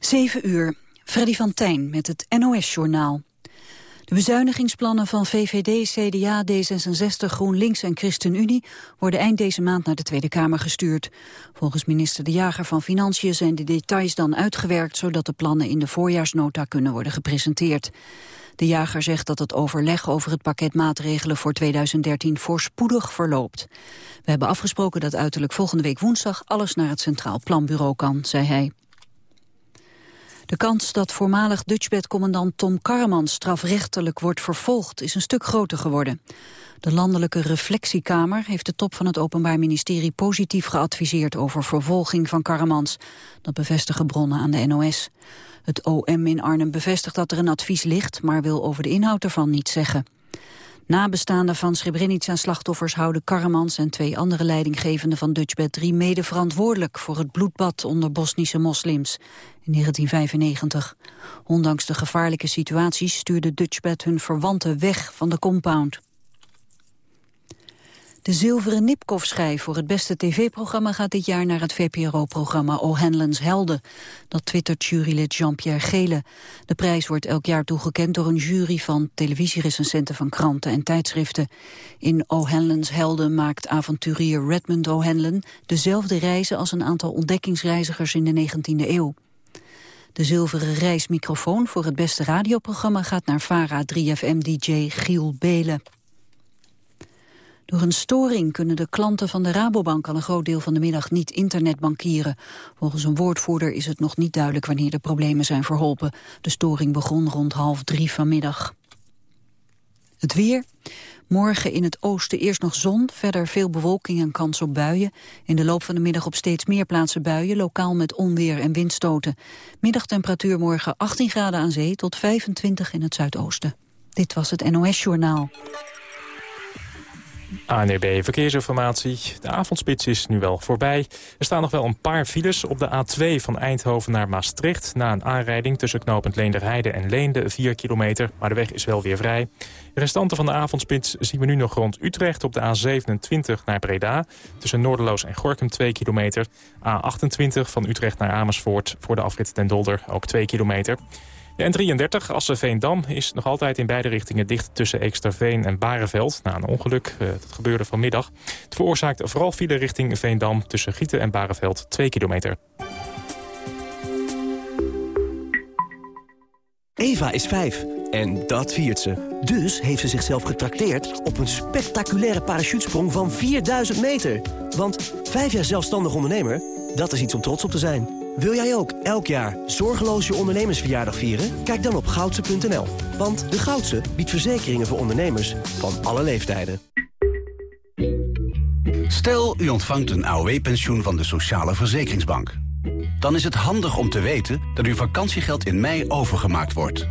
7 uur. Freddy van Tijn met het NOS-journaal. De bezuinigingsplannen van VVD, CDA, D66, GroenLinks en ChristenUnie worden eind deze maand naar de Tweede Kamer gestuurd. Volgens minister De Jager van Financiën zijn de details dan uitgewerkt, zodat de plannen in de voorjaarsnota kunnen worden gepresenteerd. De jager zegt dat het overleg over het pakket maatregelen voor 2013 voorspoedig verloopt. We hebben afgesproken dat uiterlijk volgende week woensdag alles naar het Centraal Planbureau kan, zei hij. De kans dat voormalig Dutchbed-commandant Tom Karremans strafrechtelijk wordt vervolgd is een stuk groter geworden. De Landelijke Reflectiekamer heeft de top van het Openbaar Ministerie positief geadviseerd over vervolging van Karremans. Dat bevestigen bronnen aan de NOS. Het OM in Arnhem bevestigt dat er een advies ligt, maar wil over de inhoud ervan niets zeggen. Nabestaanden van Srebrenica-slachtoffers houden Karremans en twee andere leidinggevenden van Dutchbed 3 mede verantwoordelijk voor het bloedbad onder Bosnische moslims in 1995. Ondanks de gevaarlijke situaties stuurde Dutchbed hun verwanten weg van de compound. De zilveren Nipkoff-schijf voor het beste tv-programma gaat dit jaar naar het VPRO-programma O'Hanlon's Helden. Dat twittert jurylid Jean-Pierre Gele. De prijs wordt elk jaar toegekend door een jury van televisierecensenten van kranten en tijdschriften. In O'Hanlon's Helden maakt avonturier Redmond O'Hanlon dezelfde reizen als een aantal ontdekkingsreizigers in de 19e eeuw. De zilveren reismicrofoon voor het beste radioprogramma gaat naar VARA 3FM-dj Giel Belen. Door een storing kunnen de klanten van de Rabobank al een groot deel van de middag niet internetbankieren. Volgens een woordvoerder is het nog niet duidelijk wanneer de problemen zijn verholpen. De storing begon rond half drie vanmiddag. Het weer. Morgen in het oosten eerst nog zon, verder veel bewolking en kans op buien. In de loop van de middag op steeds meer plaatsen buien, lokaal met onweer en windstoten. Middagtemperatuur morgen 18 graden aan zee tot 25 in het zuidoosten. Dit was het NOS Journaal. ANEB Verkeersinformatie. De avondspits is nu wel voorbij. Er staan nog wel een paar files op de A2 van Eindhoven naar Maastricht... na een aanrijding tussen knooppunt Leenderheide en Leende, 4 kilometer. Maar de weg is wel weer vrij. De restanten van de avondspits zien we nu nog rond Utrecht op de A27 naar Breda... tussen Noorderloos en Gorkum 2 kilometer. A28 van Utrecht naar Amersfoort voor de afrit Den Dolder ook 2 kilometer. De N33 Assen-Veendam is nog altijd in beide richtingen dicht tussen Eeksterveen en Bareveld. Na een ongeluk, eh, dat gebeurde vanmiddag. Het veroorzaakt vooral file richting Veendam tussen Gieten en Bareveld 2 kilometer. Eva is 5 en dat viert ze. Dus heeft ze zichzelf getrakteerd op een spectaculaire parachutesprong van 4000 meter. Want 5 jaar zelfstandig ondernemer, dat is iets om trots op te zijn. Wil jij ook elk jaar zorgeloos je ondernemersverjaardag vieren? Kijk dan op goudse.nl. Want de Goudse biedt verzekeringen voor ondernemers van alle leeftijden. Stel, u ontvangt een AOW-pensioen van de Sociale Verzekeringsbank. Dan is het handig om te weten dat uw vakantiegeld in mei overgemaakt wordt.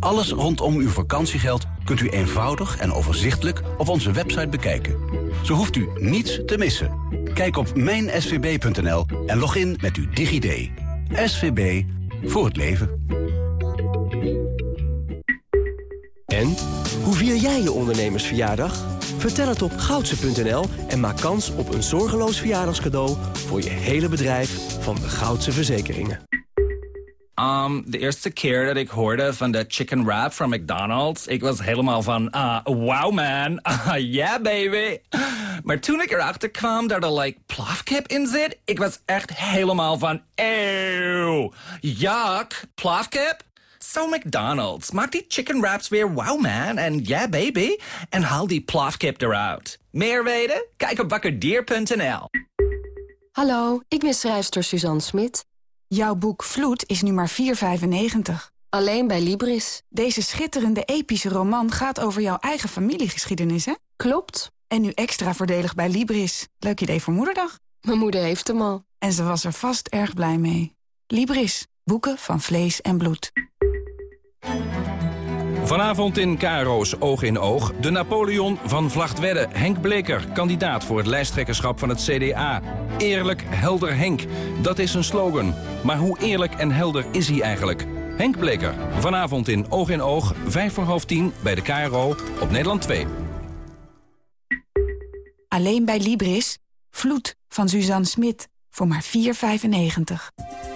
Alles rondom uw vakantiegeld kunt u eenvoudig en overzichtelijk op onze website bekijken. Zo hoeft u niets te missen. Kijk op mijnsvb.nl en log in met uw DigiD. SVB voor het leven. En? Hoe vier jij je ondernemersverjaardag? Vertel het op goudse.nl en maak kans op een zorgeloos verjaardagscadeau... voor je hele bedrijf van de Goudse Verzekeringen. Um, de eerste keer dat ik hoorde van de chicken wrap van McDonald's... ik was helemaal van, uh, wow man, uh, yeah baby. Maar toen ik erachter kwam dat er like plafkip in zit... ik was echt helemaal van, eeuw, jak, plafkip? So McDonald's, maak die chicken wraps weer wow man en yeah baby... en haal die plafkip eruit. Meer weten? Kijk op wakkerdier.nl. Hallo, ik ben schrijfster Suzanne Smit... Jouw boek Vloed is nu maar 4,95. Alleen bij Libris. Deze schitterende epische roman gaat over jouw eigen familiegeschiedenis, hè? Klopt. En nu extra voordelig bij Libris. Leuk idee voor moederdag. Mijn moeder heeft hem al. En ze was er vast erg blij mee. Libris. Boeken van vlees en bloed. Vanavond in Karo's Oog in Oog. De Napoleon van Vlachtwedde. Henk Bleker, kandidaat voor het lijsttrekkerschap van het CDA. Eerlijk, helder Henk. Dat is een slogan. Maar hoe eerlijk en helder is hij eigenlijk? Henk Bleker, vanavond in Oog in Oog, 5 voor half 10 bij de KRO op Nederland 2. Alleen bij Libris. Vloed van Suzanne Smit voor maar 4,95.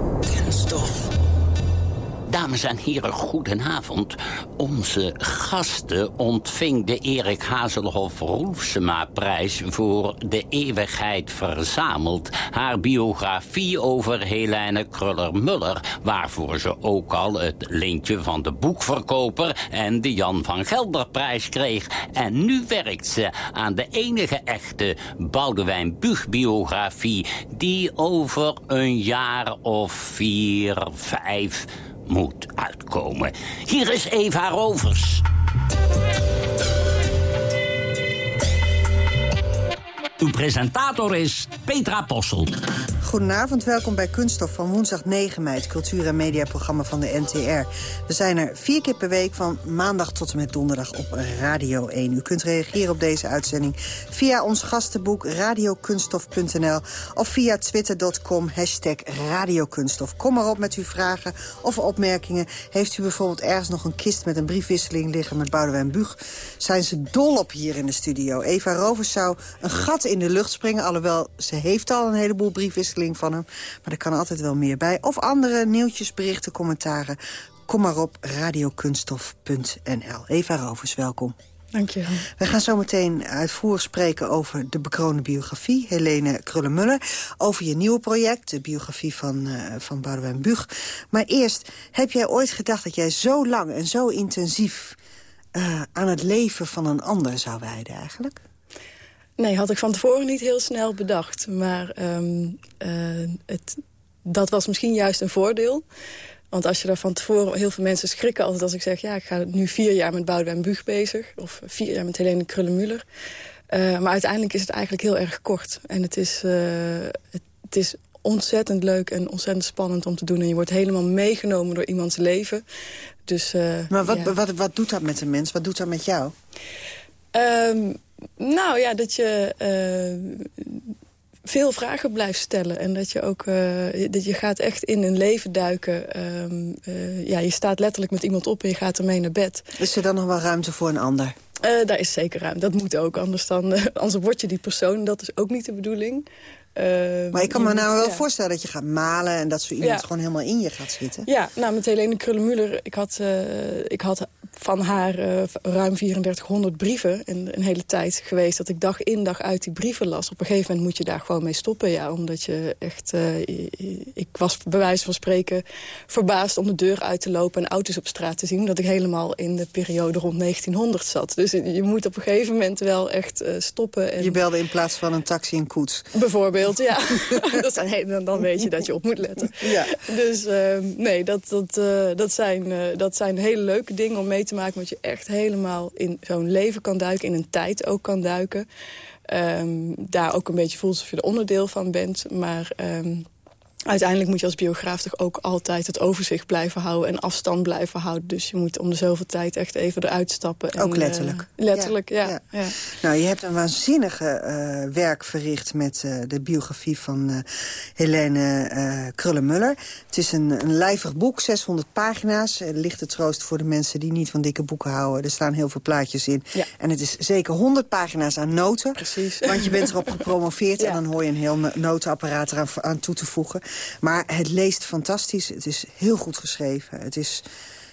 Dames en heren, goedenavond. Onze gasten ontving de Erik Hazelhoff Roelfsema-prijs... voor De Eeuwigheid Verzameld. Haar biografie over Helene Kruller-Muller... waarvoor ze ook al het lintje van de boekverkoper... en de Jan van Gelderprijs kreeg. En nu werkt ze aan de enige echte Boudewijn Buug-biografie... die over een jaar of vier, vijf moet uitkomen. Hier is Eva Rovers. Uw presentator is Petra Possel. Goedenavond, welkom bij Kunststof van woensdag 9 mei... het cultuur- en mediaprogramma van de NTR. We zijn er vier keer per week van maandag tot en met donderdag op Radio 1. U kunt reageren op deze uitzending via ons gastenboek radiokunststof.nl... of via twitter.com hashtag radiokunststof. Kom maar op met uw vragen of opmerkingen. Heeft u bijvoorbeeld ergens nog een kist met een briefwisseling liggen... met Boudewijn Buug, zijn ze dol op hier in de studio. Eva Rovers zou een gat in de lucht springen... alhoewel ze heeft al een heleboel briefwisselingen van hem. Maar er kan altijd wel meer bij. Of andere nieuwtjes, berichten, commentaren. Kom maar op radiokunststof.nl. Eva Rovers, welkom. Dankjewel. We gaan zo meteen uitvoerig spreken over de bekroonde biografie. Helene Krullenmuller. Over je nieuwe project, de biografie van, uh, van Boudewijn Buug. Maar eerst, heb jij ooit gedacht dat jij zo lang en zo intensief... Uh, aan het leven van een ander zou wijden eigenlijk? Nee, had ik van tevoren niet heel snel bedacht. Maar um, uh, het, dat was misschien juist een voordeel. Want als je daar van tevoren... Heel veel mensen schrikken altijd als ik zeg... ja, ik ga nu vier jaar met Boudewijn Buug bezig. Of vier jaar met Helene Krullenmuller. Uh, maar uiteindelijk is het eigenlijk heel erg kort. En het is, uh, het, het is ontzettend leuk en ontzettend spannend om te doen. En je wordt helemaal meegenomen door iemands leven. Dus, uh, maar wat, ja. wat, wat doet dat met een mens? Wat doet dat met jou? Um, nou ja, dat je uh, veel vragen blijft stellen. En dat je ook uh, dat je gaat echt in een leven duiken. Um, uh, ja, je staat letterlijk met iemand op en je gaat ermee naar bed. Is er dan nog wel ruimte voor een ander? Daar is zeker ruimte. Dat moet ook, anders, dan, anders word je die persoon. Dat is ook niet de bedoeling. Uh, maar ik kan me nou wel ja. voorstellen dat je gaat malen... en dat zo iemand ja. gewoon helemaal in je gaat zitten. Ja, nou, met Helene Krullenmuller... ik had, uh, ik had van haar uh, ruim 3400 brieven in een hele tijd geweest... dat ik dag in dag uit die brieven las. Op een gegeven moment moet je daar gewoon mee stoppen, ja. Omdat je echt... ik was bij wijze van spreken verbaasd om de deur uit te lopen... en auto's op straat te zien. Omdat ik helemaal in de periode rond 1900 zat. Dus je moet op een gegeven moment wel echt stoppen. En... Je belde in plaats van een taxi en koets. Bijvoorbeeld ja. dat zijn, dan, dan weet je dat je op moet letten. Ja. Dus uh, nee, dat, dat, uh, dat, zijn, uh, dat zijn hele leuke dingen om mee te maken... want je echt helemaal in zo'n leven kan duiken, in een tijd ook kan duiken. Um, daar ook een beetje voelt alsof je er onderdeel van bent. Maar... Um, Uiteindelijk moet je als biograaf toch ook altijd het overzicht blijven houden... en afstand blijven houden. Dus je moet om de zoveel tijd echt even eruit stappen. Ook en, letterlijk. Uh, letterlijk, ja. Ja, ja. Nou, je hebt een waanzinnige uh, werk verricht met uh, de biografie van Helene Krullenmuller. Het is een, een lijvig boek, 600 pagina's. Lichte troost voor de mensen die niet van dikke boeken houden. Er staan heel veel plaatjes in. Ja. En het is zeker 100 pagina's aan noten. Precies. Want je bent erop gepromoveerd en dan hoor je een heel notenapparaat eraan aan toe te voegen. Maar het leest fantastisch. Het is heel goed geschreven. Het, is,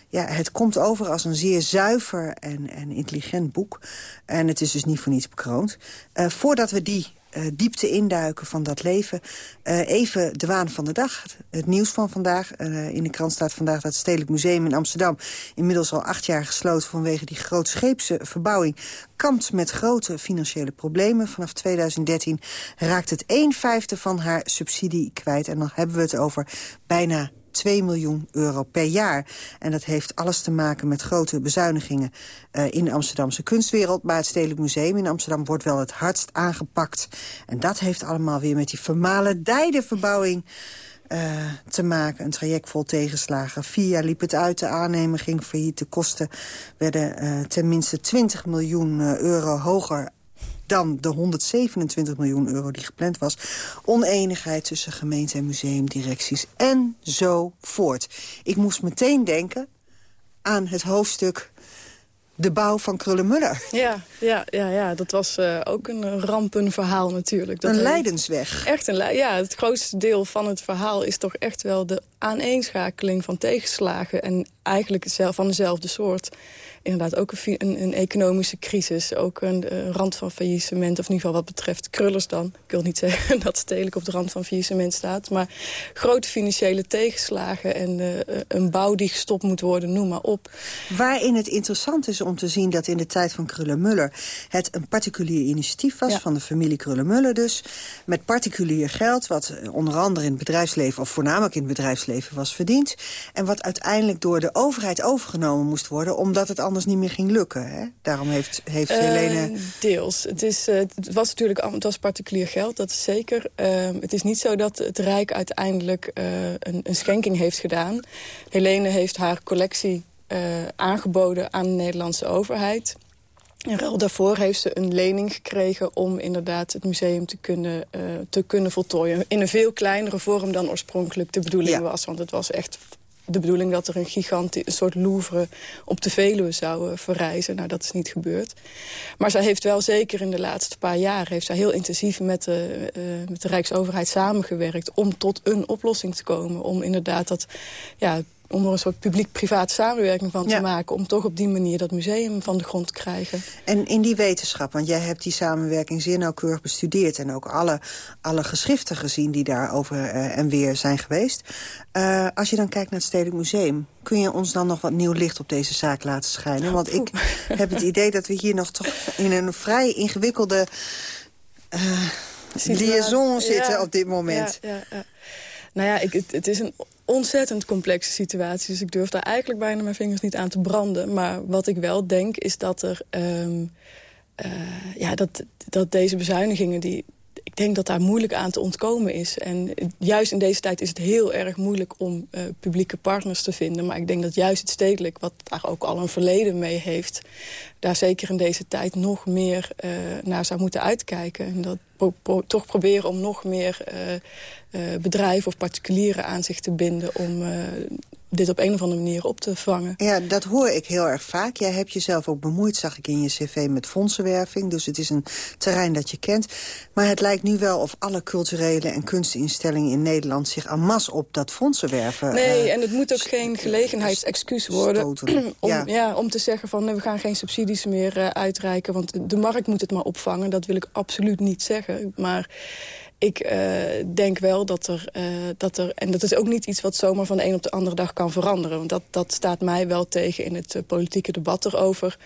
ja, het komt over als een zeer zuiver en, en intelligent boek. En het is dus niet voor niets bekroond. Uh, voordat we die uh, diepte induiken van dat leven. Uh, even de waan van de dag. Het nieuws van vandaag. Uh, in de krant staat vandaag dat het Stedelijk Museum in Amsterdam... inmiddels al acht jaar gesloten vanwege die grootscheepse verbouwing... kampt met grote financiële problemen. Vanaf 2013 raakt het 1 vijfde van haar subsidie kwijt. En dan hebben we het over bijna 2 miljoen euro per jaar. En dat heeft alles te maken met grote bezuinigingen uh, in de Amsterdamse kunstwereld. Maar het Stedelijk Museum in Amsterdam wordt wel het hardst aangepakt. En dat heeft allemaal weer met die vermalendijde verbouwing... Uh, te maken. Een traject vol tegenslagen. Vier jaar liep het uit, de aannemer ging failliet. De kosten werden uh, ten minste 20 miljoen euro hoger dan de 127 miljoen euro die gepland was. Oneenigheid tussen gemeente en museumdirecties en zo voort. Ik moest meteen denken aan het hoofdstuk de bouw van Krullenmuller. Ja, ja, ja, ja. dat was uh, ook een rampenverhaal natuurlijk. Dat een leidensweg. Echt een Ja, het grootste deel van het verhaal is toch echt wel de aaneenschakeling van tegenslagen. En eigenlijk van dezelfde soort inderdaad ook een, een, een, economische crisis. Ook een, rand van faillissement. Of in ieder geval wat betreft krullers dan. Ik wil niet zeggen dat Stedelijk op de rand van faillissement staat. Maar grote financiële tegenslagen en uh, een bouw die gestopt moet worden, noem maar op. Waarin het interessant is om te zien dat in de tijd van Krullenmuller... het een particulier initiatief was van de familie Krullenmuller dus. Met particulier geld, wat onder andere in het bedrijfsleven... of voornamelijk in het bedrijfsleven was verdiend. En wat uiteindelijk door de overheid overgenomen moest worden... omdat het anders niet meer ging lukken. Hè? Daarom heeft, heeft uh, Helene... Deels. Het, is, uh, het was natuurlijk het was particulier geld, dat is zeker. Uh, het is niet zo dat het Rijk uiteindelijk een, een, schenking heeft gedaan. Helene heeft haar collectie aangeboden aan de Nederlandse overheid. In ruil daarvoor heeft ze een lening gekregen om inderdaad het museum te kunnen, te kunnen voltooien. In een veel kleinere vorm dan oorspronkelijk de bedoeling was. Want het was echt de bedoeling dat er een gigantisch een soort Louvre op de Veluwe zou uh, verrijzen. Nou, dat is niet gebeurd. Maar zij heeft wel zeker in de laatste paar jaar... heeft zij heel intensief met de, uh, met de Rijksoverheid samengewerkt... om tot een oplossing te komen. Om inderdaad dat ja, om er een soort publiek-privaat samenwerking van te maken... om toch op die manier dat museum van de grond te krijgen. En in die wetenschap, want jij hebt die samenwerking zeer nauwkeurig bestudeerd... en ook alle, alle geschriften gezien die daarover uh, en weer zijn geweest. Uh, als je dan kijkt naar het Stedelijk Museum... kun je ons dan nog wat nieuw licht op deze zaak laten schijnen? Want ik heb het idee dat we hier nog toch in een vrij ingewikkelde... Uh, liaison zitten op dit moment. Ja, ja, nou ja, ik, het, het, is een ontzettend complexe situatie. Dus ik durf daar eigenlijk bijna mijn vingers niet aan te branden. Maar wat ik wel denk is dat er... Um, uh, ja, dat, dat deze bezuinigingen... Die, ik denk dat daar moeilijk aan te ontkomen is. En juist in deze tijd is het heel erg moeilijk om uh, publieke partners te vinden. Maar ik denk dat juist het stedelijk, wat daar ook al een verleden mee heeft... daar zeker in deze tijd nog meer uh, naar zou moeten uitkijken. En dat toch proberen om nog meer uh, bedrijven of particulieren aan zich te binden... om dit op een of andere manier op te vangen. Ja, dat hoor ik heel erg vaak. Jij hebt jezelf ook bemoeid, zag ik in je cv, met fondsenwerving. Dus het is een terrein dat je kent. Maar het lijkt nu wel of alle culturele en kunstinstellingen in Nederland... zich en masse op dat fondsenwerven... Nee, uh, en het moet ook geen gelegenheidsexcuus worden... om, ja. ja. om te zeggen van we gaan geen subsidies meer uh, uitreiken... want de markt moet het maar opvangen. Dat wil ik absoluut niet zeggen. Maar ik uh, denk wel dat er, uh, dat er... En dat is ook niet iets wat zomaar van de een op de andere dag kan veranderen. Want dat, dat staat mij wel tegen in het uh, politieke debat erover.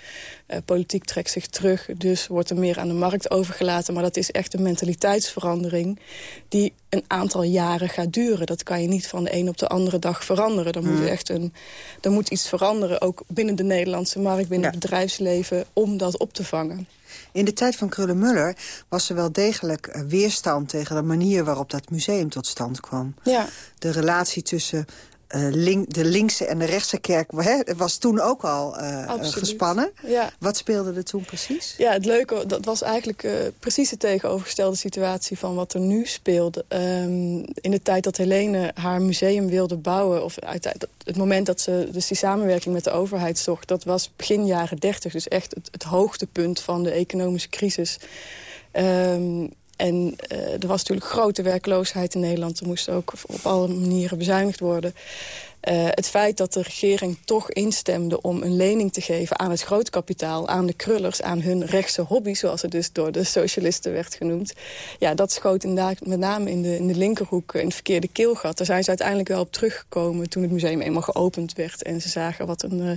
politiek trekt zich terug, dus wordt er meer aan de markt overgelaten. Maar dat is echt een mentaliteitsverandering die een aantal jaren gaat duren. Dat kan je niet van de een op de andere dag veranderen. Er, moet, Hmm. echt een, er moet iets veranderen, ook binnen de Nederlandse markt... binnen Ja. het bedrijfsleven, om dat op te vangen. In de tijd van Krullenmuller was er wel degelijk eh, weerstand tegen de manier waarop dat museum tot stand kwam. Ja. De relatie tussen link, de linkse en de rechtse kerk hè, was toen ook al eh, Absoluut. gespannen. Ja. Wat speelde er toen precies? Ja, het leuke, dat was eigenlijk precies de tegenovergestelde situatie van wat er nu speelde. Um, in de tijd dat Helene haar museum wilde bouwen, of uit, het moment dat ze dus die samenwerking met de overheid zocht, dat was begin jaren dertig, dus echt het, het hoogtepunt van de economische crisis. Um, en uh, er was natuurlijk grote werkloosheid in Nederland. Er moest ook op alle manieren bezuinigd worden. Uh, het feit dat de regering toch instemde om een lening te geven aan het grootkapitaal, aan de krullers, aan hun rechtse hobby, zoals het dus door de socialisten werd genoemd. Ja, dat schoot inderdaad met name in de, in de linkerhoek in het verkeerde keelgat. Daar zijn ze uiteindelijk wel op teruggekomen toen het museum eenmaal geopend werd. En ze zagen wat een uh,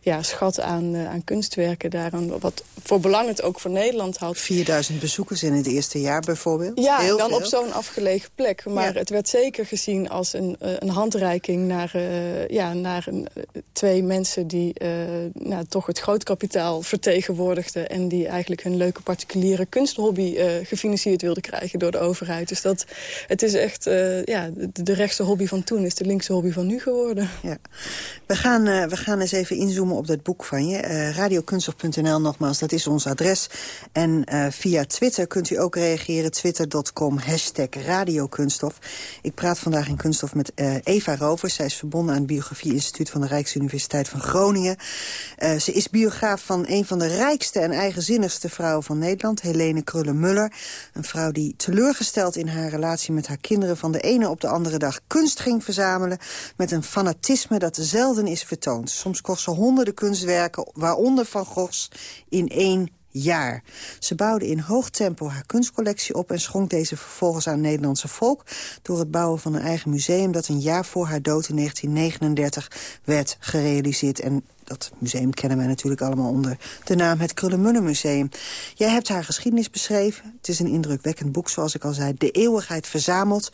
ja, schat aan, uh, aan kunstwerken daaraan, wat voor belang het ook voor Nederland had. 4000 bezoekers in het eerste jaar bijvoorbeeld. Ja, Heel dan veel. op zo'n afgelegen plek. Maar ja. het werd zeker gezien als een, een handreiking naar uh, ja, naar twee mensen die uh, nou, toch het grootkapitaal vertegenwoordigden... en die eigenlijk hun leuke particuliere kunsthobby gefinancierd wilden krijgen door de overheid. Dus dat, het is echt, ja, de, de, rechtse hobby van toen is de linkse hobby van nu geworden. Ja. We, gaan, we gaan eens even inzoomen op dat boek van je. radiokunstof.nl nogmaals, dat is ons adres. En via Twitter kunt u ook reageren. Twitter.com, hashtag radiokunststof. Ik praat vandaag in Kunststof met Eva Rovers. Zij is verbonden aan het Biografie-instituut van de Rijksuniversiteit van Groningen. Uh, ze is biograaf van een van de rijkste en eigenzinnigste vrouwen van Nederland, Helene Krullen-Muller. Een vrouw die teleurgesteld in haar relatie met haar kinderen van de ene op de andere dag kunst ging verzamelen met een fanatisme dat zelden is vertoond. Soms kocht ze honderden kunstwerken, waaronder Van Goghs, in één jaar. Ze bouwde in hoog tempo haar kunstcollectie op... en schonk deze vervolgens aan het Nederlandse volk... door het bouwen van een eigen museum... dat een jaar voor haar dood in 1939 werd gerealiseerd. En dat museum kennen wij natuurlijk allemaal onder de naam het Krullenmuller Museum. Jij hebt haar geschiedenis beschreven. Het is een indrukwekkend boek, zoals ik al zei. De eeuwigheid verzameld.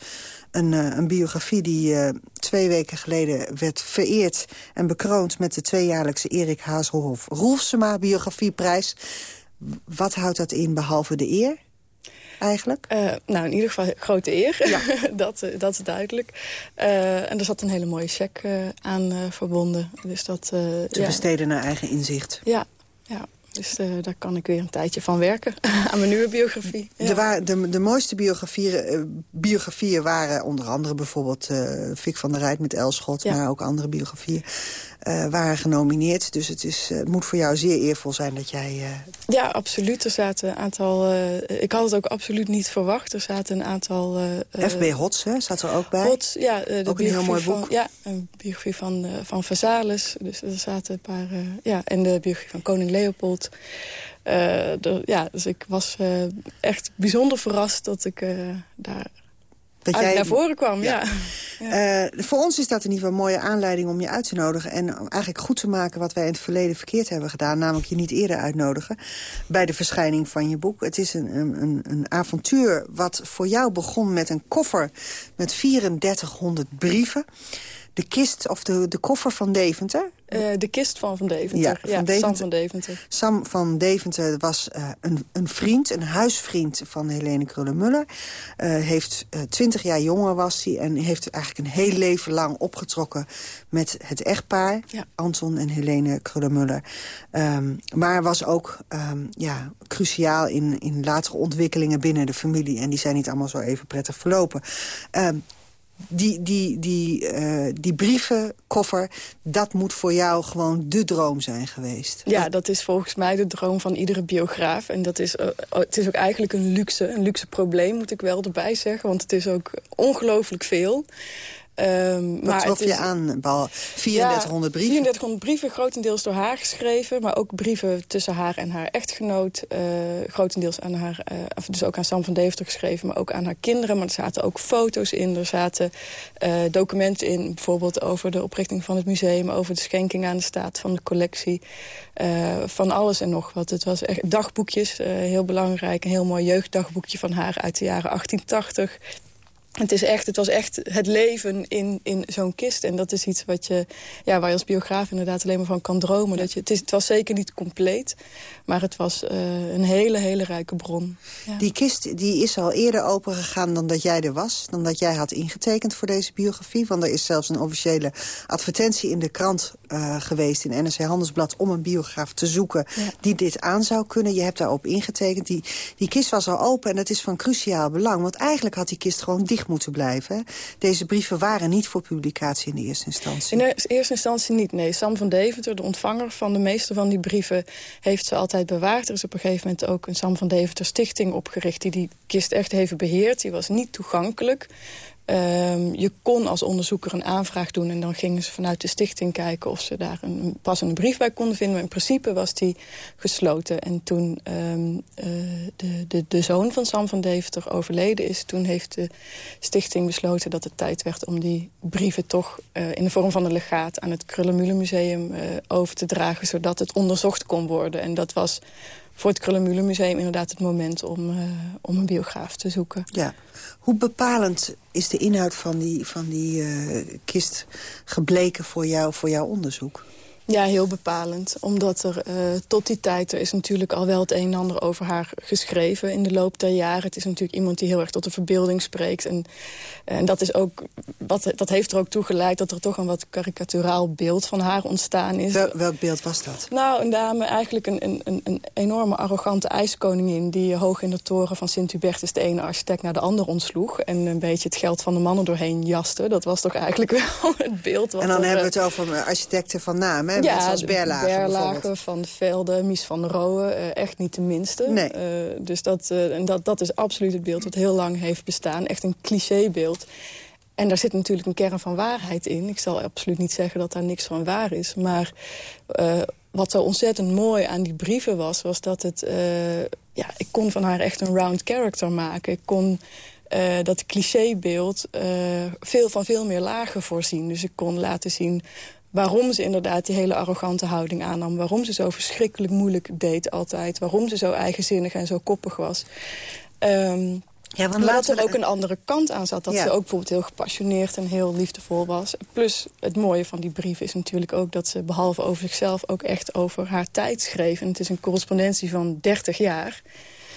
Een, uh, een biografie die uh, twee weken geleden werd vereerd en bekroond... met de tweejaarlijkse Erik Hazelhof Roelfsema biografieprijs. Wat houdt dat in behalve de eer? eigenlijk? Uh, nou, in ieder geval grote eer. Ja. dat, uh, dat is duidelijk. Uh, en er zat een hele mooie cheque aan verbonden. Dus dat, Te ja. besteden naar eigen inzicht. Ja, ja. Dus daar kan ik weer een tijdje van werken. aan mijn nieuwe biografie. Ja. De, wa de, de mooiste biografieën, biografieën waren onder andere bijvoorbeeld Fik van der Rijt met Elschot. Ja. Maar ook andere biografieën uh, waren genomineerd. Dus het, is, uh, het moet voor jou zeer eervol zijn dat jij... Uh... Ja, absoluut. Er zaten een aantal... ik had het ook absoluut niet verwacht. Er zaten een aantal... F.B. Hots, hè, zat er ook bij. Hots, ja. de ook een heel mooi boek. Van, ja, een biografie van, van Vazalis. Dus er zaten een paar... ja, en de biografie van koning Leopold. De, ja, dus ik was echt bijzonder verrast dat ik daar dat jij naar voren kwam, ja. ja. Uh, voor ons is dat in ieder geval een mooie aanleiding om je uit te nodigen... en eigenlijk goed te maken wat wij in het verleden verkeerd hebben gedaan... namelijk je niet eerder uitnodigen bij de verschijning van je boek. Het is een, een, een avontuur wat voor jou begon met een koffer met 3400 brieven de kist of de, de koffer van Deventer. Uh, de kist van Van Deventer. Ja, van ja, Deventer. Sam van Deventer. Sam van Deventer was uh, een, een vriend, een huisvriend van Helene Krullen-Muller. Uh, heeft twintig jaar jonger was hij en heeft eigenlijk een heel leven lang opgetrokken met het echtpaar. Ja. Anton en Helene Krullen-Muller. Um, maar was ook um, ja, cruciaal in, in latere ontwikkelingen binnen de familie. En die zijn niet allemaal zo even prettig verlopen. Um, die, die, die, uh, die brievenkoffer, dat moet voor jou gewoon de droom zijn geweest. Ja, dat is volgens mij de droom van iedere biograaf. En dat is, uh, het is ook eigenlijk een luxe, een luxe probleem, moet ik wel erbij zeggen. Want het is ook ongelooflijk veel. Um, Wat maar trof je aan, Bal? 3400 brieven? 3400 brieven, grotendeels door haar geschreven. Maar ook brieven tussen haar en haar echtgenoot. Uh, grotendeels aan haar, uh, dus ook aan Sam van Deventer geschreven. Maar ook aan haar kinderen. Maar er zaten ook foto's in. Er zaten uh, documenten in. Bijvoorbeeld over de oprichting van het museum. Over de schenking aan de staat van de collectie. van alles en nog wat. Het was echt dagboekjes, heel belangrijk. Een heel mooi jeugddagboekje van haar uit de jaren 1880 het, is echt, het was echt het leven in, in zo'n kist. En dat is iets wat je, ja, waar je als biograaf inderdaad alleen maar van kan dromen. Dat je, het, is, het was zeker niet compleet, maar het was uh, een hele, hele rijke bron. Ja. Die kist die is al eerder opengegaan dan dat jij er was. Dan dat jij had ingetekend voor deze biografie. Want er is zelfs een officiële advertentie in de krant uh, geweest... in NRC Handelsblad om een biograaf te zoeken ja. die dit aan zou kunnen. Je hebt daarop ingetekend. Die, die kist was al open en dat is van cruciaal belang. Want eigenlijk had die kist gewoon dicht moeten blijven. Deze brieven waren niet voor publicatie in de eerste instantie. In de eerste instantie niet, nee. Sam van Deventer, de ontvanger van de meeste van die brieven... heeft ze altijd bewaard. Er is op een gegeven moment ook een Sam van Deventer stichting opgericht... die die kist echt heeft beheerd. Die was niet toegankelijk. Um, je kon als onderzoeker een aanvraag doen... en dan gingen ze vanuit de stichting kijken of ze daar een passende brief bij konden vinden. Maar in principe was die gesloten. En toen um, uh, de, de, de zoon van Sam van Deventer overleden is... toen heeft de stichting besloten dat het tijd werd om die brieven toch... Uh, in de vorm van een legaat aan het Krullenmüller Museum uh, over te dragen... zodat het onderzocht kon worden. En dat was voor het Krullenmüller Museum inderdaad het moment om, uh, om een biograaf te zoeken. Ja. Hoe bepalend is de inhoud van die, van die uh, kist gebleken voor, jou, voor jouw onderzoek? Ja, heel bepalend. Omdat er uh, tot die tijd... er is natuurlijk al wel het een en ander over haar geschreven in de loop der jaren. Het is natuurlijk iemand die heel erg tot de verbeelding spreekt. En, en dat, is ook, wat, dat heeft er ook toe geleid dat er toch een wat karikaturaal beeld van haar ontstaan is. Wel, welk beeld was dat? Nou, een dame, eigenlijk een, een, een enorme arrogante ijskoningin... die hoog in de toren van Sint-Hubertus de ene architect naar de ander ontsloeg... en een beetje het geld van de mannen doorheen jaste. Dat was toch eigenlijk wel het beeld. Wat en dan hebben we eh, het over architecten van naam, hè? Ja, zoals Berlage Berlage, Van de Velde, Mies van der Rohe. Uh, echt niet de minste. Nee. Uh, dus dat, uh, en dat, dat is absoluut het beeld wat heel lang heeft bestaan. Echt een clichébeeld. En daar zit natuurlijk een kern van waarheid in. Ik zal absoluut niet zeggen dat daar niks van waar is. Maar wat zo ontzettend mooi aan die brieven was... was dat het... ja, ik kon van haar echt een round character maken. Ik kon... Uh, dat clichébeeld uh, veel van veel meer lagen voorzien. Dus ik kon laten zien waarom ze inderdaad die hele arrogante houding aannam. Waarom ze zo verschrikkelijk moeilijk deed altijd. Waarom ze zo eigenzinnig en zo koppig was. Um, ja, want maar dat er ook een andere kant aan zat. Dat ze ook bijvoorbeeld heel gepassioneerd en heel liefdevol was. Plus het mooie van die brief is natuurlijk ook dat ze behalve over zichzelf... ook echt over haar tijd schreef. En het is een correspondentie van 30 jaar.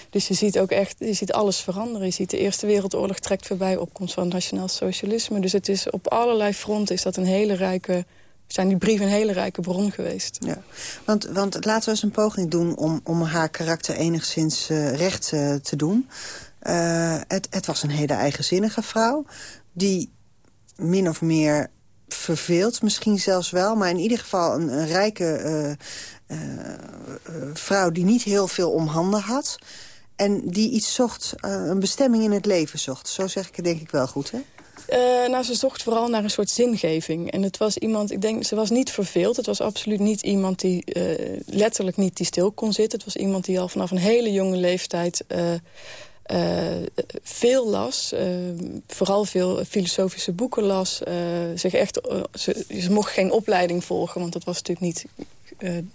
Dus je ziet ook echt, je ziet alles veranderen. Je ziet de Eerste Wereldoorlog trekt voorbij, opkomst van het nationaal socialisme. Dus het is op allerlei fronten is dat een hele rijke zijn die brieven een hele rijke bron geweest. Ja, want, want laten we eens een poging doen om, om haar karakter enigszins uh, recht uh, te doen. Uh, het, het was een hele eigenzinnige vrouw... die min of meer verveeld misschien zelfs wel... maar in ieder geval een, een rijke vrouw die niet heel veel om handen had... en die iets zocht, een bestemming in het leven zocht. Zo zeg ik het denk ik wel goed, hè? Uh, nou, ze zocht vooral naar een soort zingeving. En het was iemand, ik denk, ze was niet verveeld. Het was absoluut niet iemand die uh, letterlijk niet die stil kon zitten. Het was iemand die al vanaf een hele jonge leeftijd uh, veel las. vooral veel filosofische boeken las. zich echt, ze, ze, mocht geen opleiding volgen, want dat was natuurlijk niet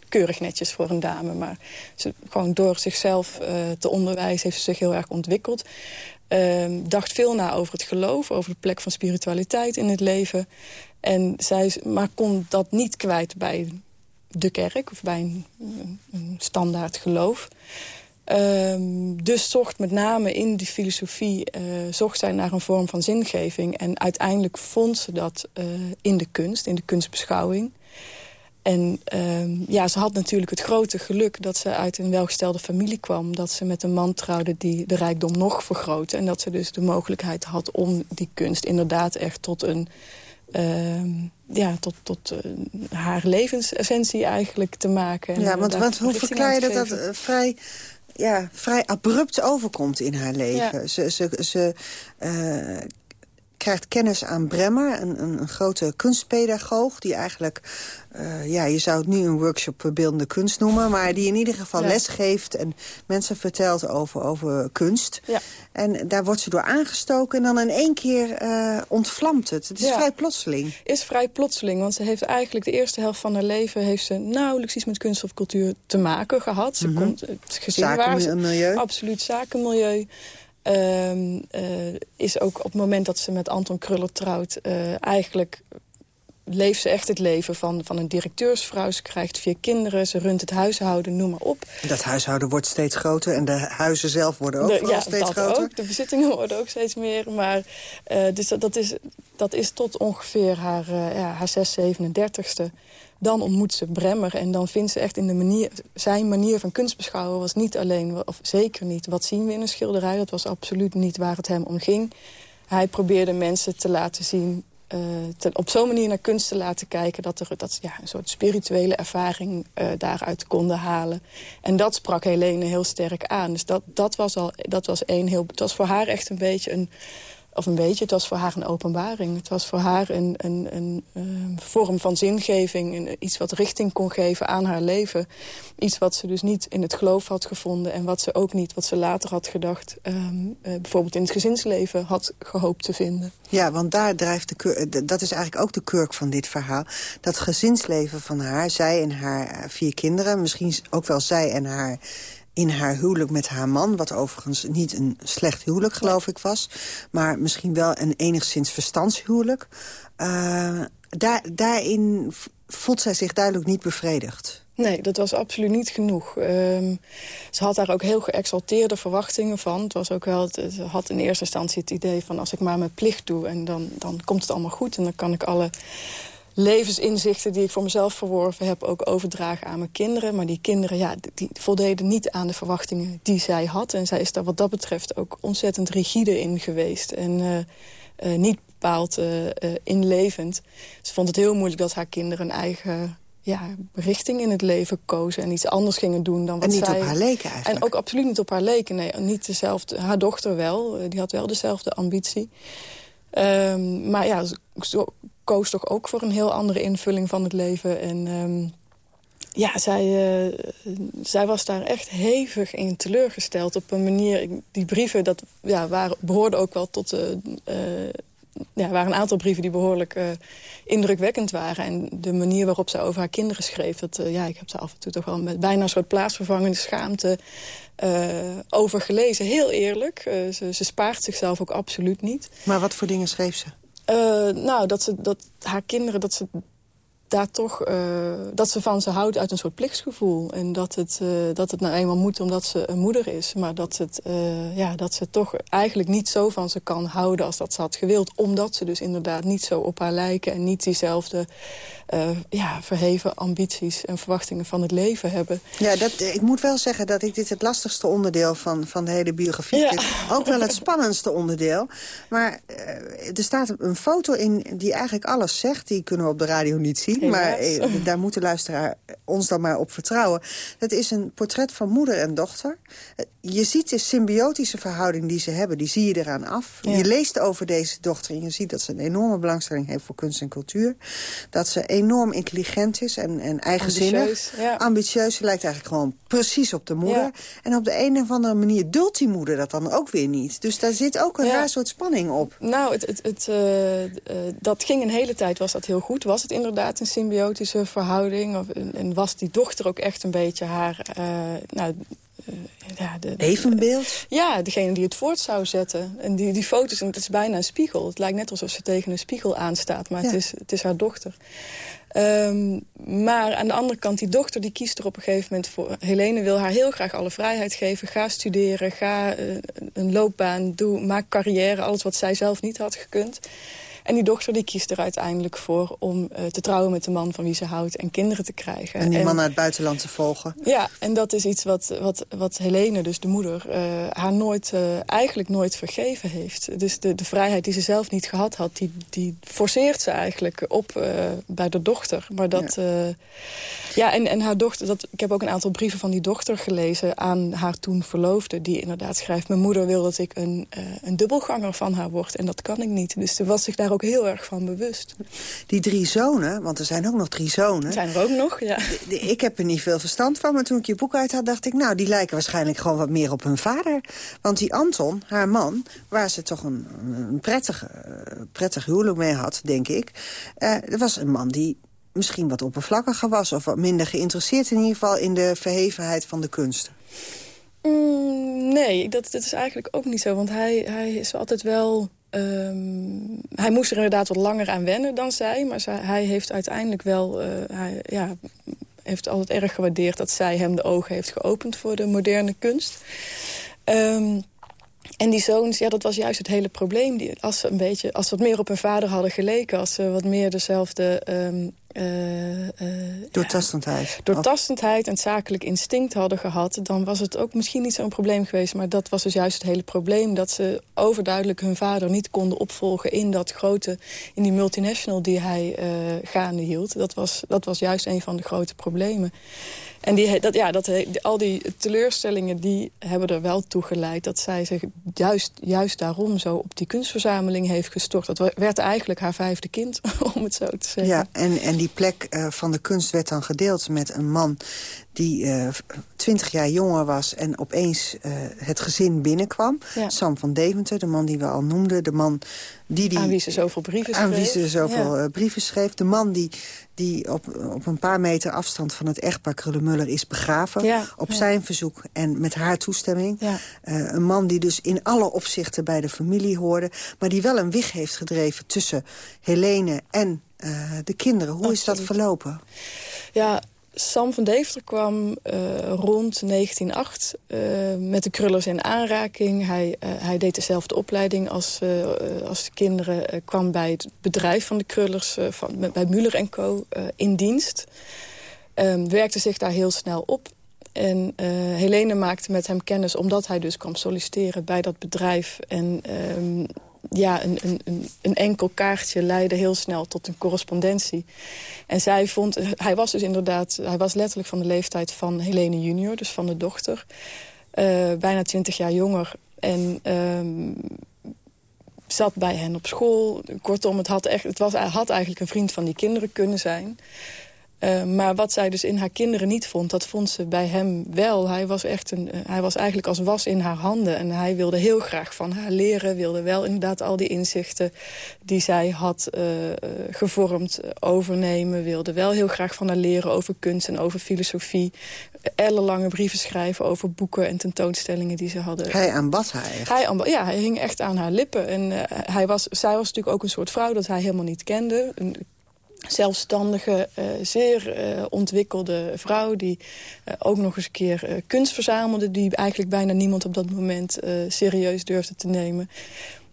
keurig netjes voor een dame. Maar ze, gewoon door zichzelf te onderwijzen heeft ze zich heel erg ontwikkeld. Uh, dacht veel na over het geloof, over de plek van spiritualiteit in het leven. En zij, maar kon dat niet kwijt bij de kerk of bij een, een standaard geloof. Um, dus zocht met name in die filosofie uh, zocht zij naar een vorm van zingeving. En uiteindelijk vond ze dat uh, in de kunst, in de kunstbeschouwing. En uh, ja, ze had natuurlijk het grote geluk dat ze uit een welgestelde familie kwam. Dat ze met een man trouwde die de rijkdom nog vergrootte. En dat ze dus de mogelijkheid had om die kunst inderdaad echt tot een... Uh, ja, tot, tot uh, haar levensessentie eigenlijk te maken. Ja, want, want hoe verklaar je dat dat uh, vrij ja, vrij abrupt overkomt in haar leven. Ja. Ze, ze, ze uh, krijgt kennis aan Bremmer, een, een, een grote kunstpedagoog... die eigenlijk, uh, ja, je zou het nu een workshop beeldende kunst noemen... maar die in ieder geval ja. les geeft en mensen vertelt over, over kunst. Ja. En daar wordt ze door aangestoken en dan in één keer uh, ontvlamt het. Het is vrij plotseling. is vrij plotseling, want ze heeft eigenlijk de eerste helft van haar leven... heeft ze nauwelijks iets met kunst of cultuur te maken gehad. Ze Mhm. komt het gezin waar ze... milieu. Absoluut zakenmilieu. Ehm, eh, is ook op het moment dat ze met Anton Kruller trouwt... eh, eigenlijk leeft ze echt het leven van, van een directeursvrouw. Ze krijgt vier kinderen, ze runt het huishouden, noem maar op. Dat huishouden wordt steeds groter en de huizen zelf worden ook De- ja, steeds dat groter. ook. De bezittingen worden ook steeds meer. Maar, eh, dus dat, dat, is, dat is tot ongeveer haar, eh, ja, haar 6, 37ste. Dan ontmoet ze Bremmer en dan vindt ze echt in de manier... zijn manier van kunst beschouwen was niet alleen, of zeker niet... wat zien we in een schilderij, dat was absoluut niet waar het hem om ging. Hij probeerde mensen te laten zien... eh, op zo'n manier naar kunst te laten kijken... dat, er, dat ja, een soort spirituele ervaring eh, daaruit konden halen. En dat sprak Helene heel sterk aan. Dus dat, dat was al dat was één heel. Het was voor haar echt een beetje een. Of een beetje, het was voor haar een openbaring. Het was voor haar een, een, een, eh, vorm van zingeving. Iets wat richting kon geven aan haar leven. Iets wat ze dus niet in het geloof had gevonden. En wat ze ook niet, wat ze later had gedacht... ehm, eh, bijvoorbeeld in het gezinsleven had gehoopt te vinden. Ja, want daar drijft de d- dat is eigenlijk ook de kurk van dit verhaal. Dat gezinsleven van haar, zij en haar eh, vier kinderen... misschien ook wel zij en haar in haar huwelijk met haar man... wat overigens niet een slecht huwelijk, geloof ik, was... maar misschien wel een enigszins verstandshuwelijk... Uh, daar, daarin voelt zij zich duidelijk niet bevredigd. Nee, dat was absoluut niet genoeg. Um, ze had daar ook heel geëxalteerde verwachtingen van. Het was ook wel, ze had in eerste instantie het idee van... als ik maar mijn plicht doe en dan, dan komt het allemaal goed... en dan kan ik alle levensinzichten die ik voor mezelf verworven heb... ook overdragen aan mijn kinderen. Maar die kinderen ja, die voldeden niet aan de verwachtingen die zij had. En zij is daar wat dat betreft ook ontzettend rigide in geweest. En uh, uh, niet bepaald uh, inlevend. Ze vond het heel moeilijk dat haar kinderen een eigen ja, richting in het leven kozen en iets anders gingen doen dan wat zij... En niet op haar leken eigenlijk. En ook absoluut niet op haar leken, nee. Niet dezelfde, haar dochter wel, die had wel dezelfde ambitie. Um, maar ja, ze koos toch ook voor een heel andere invulling van het leven. En um, ja, zij, uh, zij was daar echt hevig in teleurgesteld. Op een manier, die brieven, dat ja, waren, behoorden ook wel tot... Uh, uh, ja, waren een aantal brieven die behoorlijk indrukwekkend waren. En de manier waarop ze over haar kinderen schreef... Dat, ja, ik heb ze af en toe toch wel met bijna een soort plaatsvervangende schaamte over gelezen. Heel eerlijk. Ze, ze, spaart zichzelf ook absoluut niet. Maar wat voor dingen schreef ze? Nou, dat, ze, dat haar kinderen... Dat ze daar toch, uh, dat ze van ze houdt uit een soort plichtsgevoel. En dat het, uh, dat het nou eenmaal moet omdat ze een moeder is. Maar dat, het, ja, dat ze toch eigenlijk niet zo van ze kan houden als dat ze had gewild. Omdat ze dus inderdaad niet zo op haar lijken en niet diezelfde ja, verheven ambities en verwachtingen van het leven hebben. Ja, dat, ik moet wel zeggen dat ik dit het lastigste onderdeel van, van de hele biografie ja. vind. Ook wel het spannendste onderdeel. Maar er staat een foto in die eigenlijk alles zegt. Die kunnen we op de radio niet zien. Maar eh, daar moet de luisteraar ons dan maar op vertrouwen. Het is een portret van moeder en dochter. Je ziet de symbiotische verhouding die ze hebben, die zie je eraan af. Ja. Je leest over deze dochter en je ziet dat ze een enorme belangstelling heeft voor kunst en cultuur. Dat ze enorm intelligent is en, en eigenzinnig. Ambitieus, ja. Ambitieus, ze lijkt eigenlijk gewoon precies op de moeder. Ja. En op de een of andere manier dult die moeder dat dan ook weer niet. Dus daar zit ook een raar soort spanning op. Nou, het, het, het, eh, eh, dat ging een hele tijd, was dat heel goed. Was het inderdaad een symbiotische verhouding? Of, en, was die dochter ook echt een beetje haar... eh, nou, ja, de, Evenbeeld? Ja, degene die het voort zou zetten. En die, die foto's, en het is bijna een spiegel. Het lijkt net alsof ze tegen een spiegel aanstaat, maar het, is, het is haar dochter. Ehm, maar aan de andere kant, die dochter die kiest er op een gegeven moment voor. Helene wil haar heel graag alle vrijheid geven. Ga studeren, ga eh, een loopbaan, doe, maak carrière. Alles wat zij zelf niet had gekund. En die dochter die kiest er uiteindelijk voor om eh, te trouwen met de man van wie ze houdt en kinderen te krijgen. En die man naar het buitenland te volgen. Ja, en dat is iets wat, wat, wat Helene, dus de moeder, eh, haar nooit, eh, eigenlijk nooit vergeven heeft. Dus de, de vrijheid die ze zelf niet gehad had, die, die forceert ze eigenlijk op bij de dochter. Maar dat, ja, ja en, en haar dochter, dat, ik heb ook een aantal brieven van die dochter gelezen aan haar toen verloofde, die inderdaad schrijft, mijn moeder wil dat ik een, een dubbelganger van haar word en dat kan ik niet. Dus ze was zich daar ook heel erg van bewust. Die drie zonen, want er zijn ook nog drie zonen. Zijn er ook nog, ja. Ik heb er niet veel verstand van, maar toen ik je boek uit had... dacht ik, nou, die lijken waarschijnlijk gewoon wat meer op hun vader. Want die Anton, haar man, waar ze toch een, een prettig, prettig huwelijk mee had, denk ik... Uh, dat was een man die misschien wat oppervlakkiger was... of wat minder geïnteresseerd in ieder geval in de verhevenheid van de kunsten. Mm, nee, dat, dat is eigenlijk ook niet zo. Want hij, hij is altijd wel... Um, hij moest er inderdaad wat langer aan wennen dan zij. Maar zij, hij heeft uiteindelijk wel... Uh, hij, ja, heeft altijd erg gewaardeerd dat zij hem de ogen heeft geopend voor de moderne kunst. Um, en die zoons, ja, dat was juist het hele probleem. Die, als, ze een beetje, als ze wat meer op hun vader hadden geleken... als ze wat meer dezelfde... Um, uh, uh, doortastendheid. Ja, doortastendheid en het zakelijk instinct hadden gehad... dan was het ook misschien niet zo'n probleem geweest. Maar dat was dus juist het hele probleem. Dat ze overduidelijk hun vader niet konden opvolgen... in dat grote, in die multinational die hij uh, gaande hield. Dat was, dat was juist een van de grote problemen. En die, dat, ja, dat, al die teleurstellingen die hebben er wel toe geleid... dat zij zich juist, juist daarom zo op die kunstverzameling heeft gestort. Dat werd eigenlijk haar vijfde kind, om het zo te zeggen. Ja, en, en die plek uh, van de kunst werd dan gedeeld met een man die twintig uh, jaar jonger was en opeens uh, het gezin binnenkwam. Ja. Sam van Deventer, de man die we al noemden. De man die die, aan wie ze zoveel brieven schreef. Aan wie ze zoveel ja. brieven schreef. De man die, die op, op een paar meter afstand van het echtpaar Krullenmuller is begraven. Ja. Op zijn verzoek en met haar toestemming. Uh, een man die dus in alle opzichten bij de familie hoorde. Maar die wel een wig heeft gedreven tussen Helene en de kinderen. Hoe is dat verlopen? Ja, Sam van Deventer kwam rond 1908 met de krullers in aanraking. Hij, hij deed dezelfde opleiding als, als de kinderen. kwam bij het bedrijf van de krullers, van, bij Muller Co. in dienst. Um, werkte zich daar heel snel op. En Helene maakte met hem kennis omdat hij dus kwam solliciteren bij dat bedrijf. En um, ja, een, een, een, enkel kaartje leidde heel snel tot een correspondentie. En zij vond, hij was dus inderdaad, hij was letterlijk van de leeftijd van Helene junior, dus van de dochter. Uh, bijna twintig jaar jonger. En um, zat bij hen op school. Kortom, het, had echt, het was, had eigenlijk een vriend van die kinderen kunnen zijn. Uh, maar wat zij dus in haar kinderen niet vond, dat vond ze bij hem wel. Hij was, echt een, uh, hij was eigenlijk als was in haar handen. En hij wilde heel graag van haar leren. Wilde wel inderdaad al die inzichten die zij had uh, gevormd overnemen. Wilde wel heel graag van haar leren over kunst en over filosofie. Ellenlange brieven schrijven over boeken en tentoonstellingen die ze hadden. Hij aanbad haar echt? Hij aanbad, ja, hij hing echt aan haar lippen. En hij was, zij was natuurlijk ook een soort vrouw dat hij helemaal niet kende. Een zelfstandige, uh, zeer uh, ontwikkelde vrouw... die uh, ook nog eens een keer kunst verzamelde... die eigenlijk bijna niemand op dat moment serieus durfde te nemen.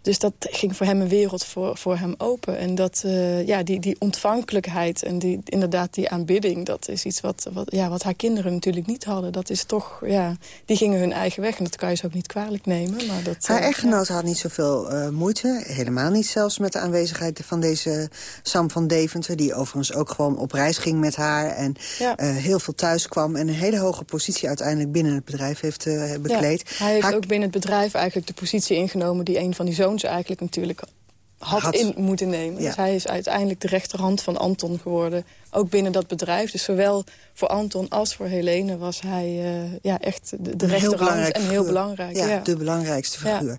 Dus dat ging voor hem een wereld voor, voor hem open. En dat, uh, ja, die, die ontvankelijkheid en die, inderdaad die aanbidding... dat is iets wat, wat, ja, wat haar kinderen natuurlijk niet hadden. Dat is toch, ja, die gingen hun eigen weg. En dat kan je ze ook niet kwalijk nemen. Maar dat, haar uh, echtgenoot ja. had niet zoveel uh, moeite. Helemaal niet zelfs met de aanwezigheid van deze Sam van Deventer... die overigens ook gewoon op reis ging met haar... en ja. heel veel thuis kwam... en een hele hoge positie uiteindelijk binnen het bedrijf heeft bekleed. Ja, hij heeft haar... ook binnen het bedrijf eigenlijk de positie ingenomen... die een van die zoons zoons eigenlijk natuurlijk had, had. in moeten nemen. Ja. Dus hij is uiteindelijk de rechterhand van Anton geworden. Ook binnen dat bedrijf. Dus zowel voor Anton als voor Helene was hij uh, ja, echt de, de rechterhand en heel belangrijk. Ja, ja, de belangrijkste figuur.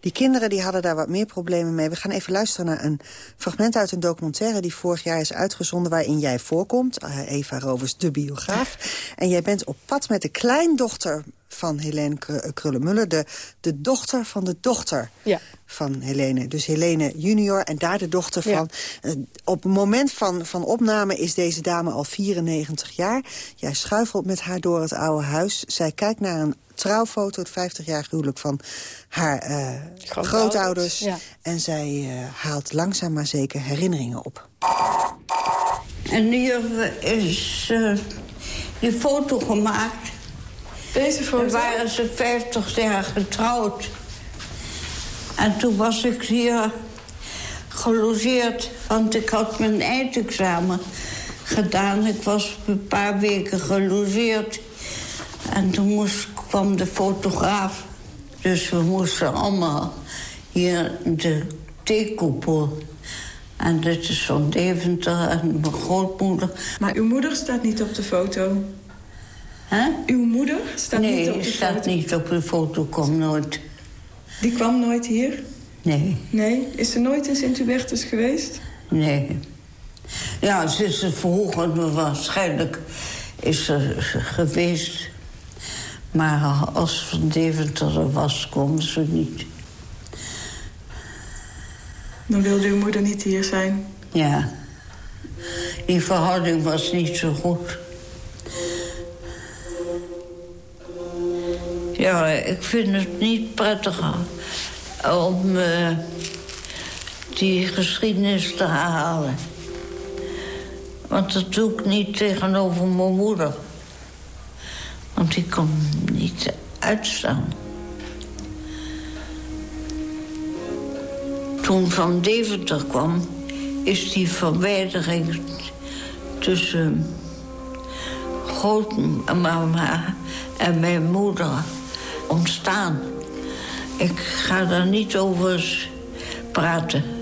Die kinderen die hadden daar wat meer problemen mee. We gaan even luisteren naar een fragment uit een documentaire... die vorig jaar is uitgezonden waarin jij voorkomt. Uh, Eva Rovers, de biograaf. En jij bent op pad met de kleindochter van Helene Krullenmuller. De, de dochter van de dochter ja. van Helene. Dus Helene junior en daar de dochter van. Ja. Uh, op het moment van, van opname is deze dame al 94 jaar. Jij schuifelt met haar door het oude huis. Zij kijkt naar een trouwfoto, het 50-jarig huwelijk van haar uh, grootouders. grootouders. Ja. En zij uh, haalt langzaam maar zeker herinneringen op. En hier is uh, die foto gemaakt. Deze foto? Dan waren ze 50 jaar getrouwd. En toen was ik hier gelogeerd, want ik had mijn eindexamen gedaan. Ik was een paar weken gelogeerd. En toen moest, kwam de fotograaf. Dus we moesten allemaal hier de theekoepel. En dit is van Deventer en mijn grootmoeder. Maar uw moeder staat niet op de foto? Huh? Uw moeder staat nee, niet op de foto? Nee, staat niet op de foto, kwam nooit. Die kwam nooit hier? Nee. Nee? Is ze nooit in Sint-Hubertus geweest? Nee. Ja, ze is er vroeger waarschijnlijk is ze geweest. Maar als Van Deventer er was, kwam ze niet. Dan wilde uw moeder niet hier zijn? Ja. Die verhouding was niet zo goed. Ja, ik vind het niet prettig om uh, die geschiedenis te halen. Want dat doe ik niet tegenover mijn moeder. Want die kon niet uitstaan. Toen Van Deventer kwam, is die verwijdering tussen grootmama en mijn moeder ontstaan. Ik ga daar niet over praten.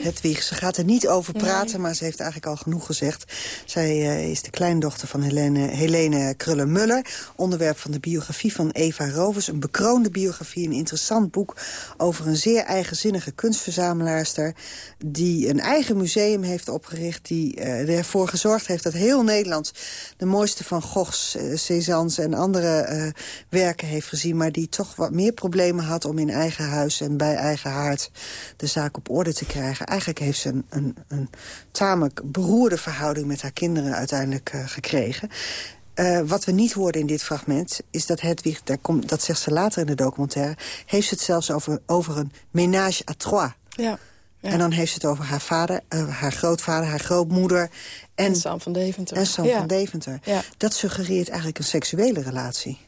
Hedwig, ze gaat er niet over praten, nee. maar ze heeft eigenlijk al genoeg gezegd. Zij uh, is de kleindochter van Helene, Helene Krullen-Muller. Onderwerp van de biografie van Eva Rovers. Een bekroonde biografie, een interessant boek... over een zeer eigenzinnige kunstverzamelaarster... die een eigen museum heeft opgericht... die uh, ervoor gezorgd heeft dat heel Nederland... de mooiste van Goghs, uh, Cézannes en andere werken heeft gezien... maar die toch wat meer problemen had om in eigen huis en bij eigen haard... de zaak op orde te krijgen. Zeggen... eigenlijk heeft ze een, een, een tamelijk beroerde verhouding met haar kinderen uiteindelijk uh, gekregen. Uh, wat we niet hoorden in dit fragment is dat Hedwig, daar komt, dat zegt ze later in de documentaire... heeft ze het zelfs over, over een ménage à trois. Ja. Ja. En dan heeft ze het over haar vader, uh, haar grootvader, haar grootmoeder... En, en Sam van Deventer. En Sam ja. van Deventer. Ja. Dat suggereert eigenlijk een seksuele relatie.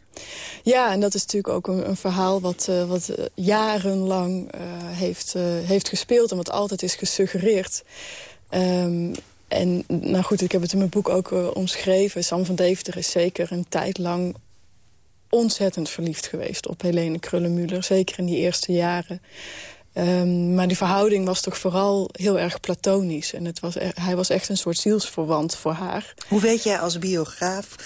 Ja, en dat is natuurlijk ook een, een verhaal wat, uh, wat uh, jarenlang heeft, heeft gespeeld... en wat altijd is gesuggereerd. Um, en nou goed, ik heb het in mijn boek ook omschreven. Sam van Deventer is zeker een tijd lang ontzettend verliefd geweest op Helene Krullenmuller. Zeker in die eerste jaren. Um, maar die verhouding was toch vooral heel erg platonisch. En het was, hij was echt een soort zielsverwant voor haar. Hoe weet jij als biograaf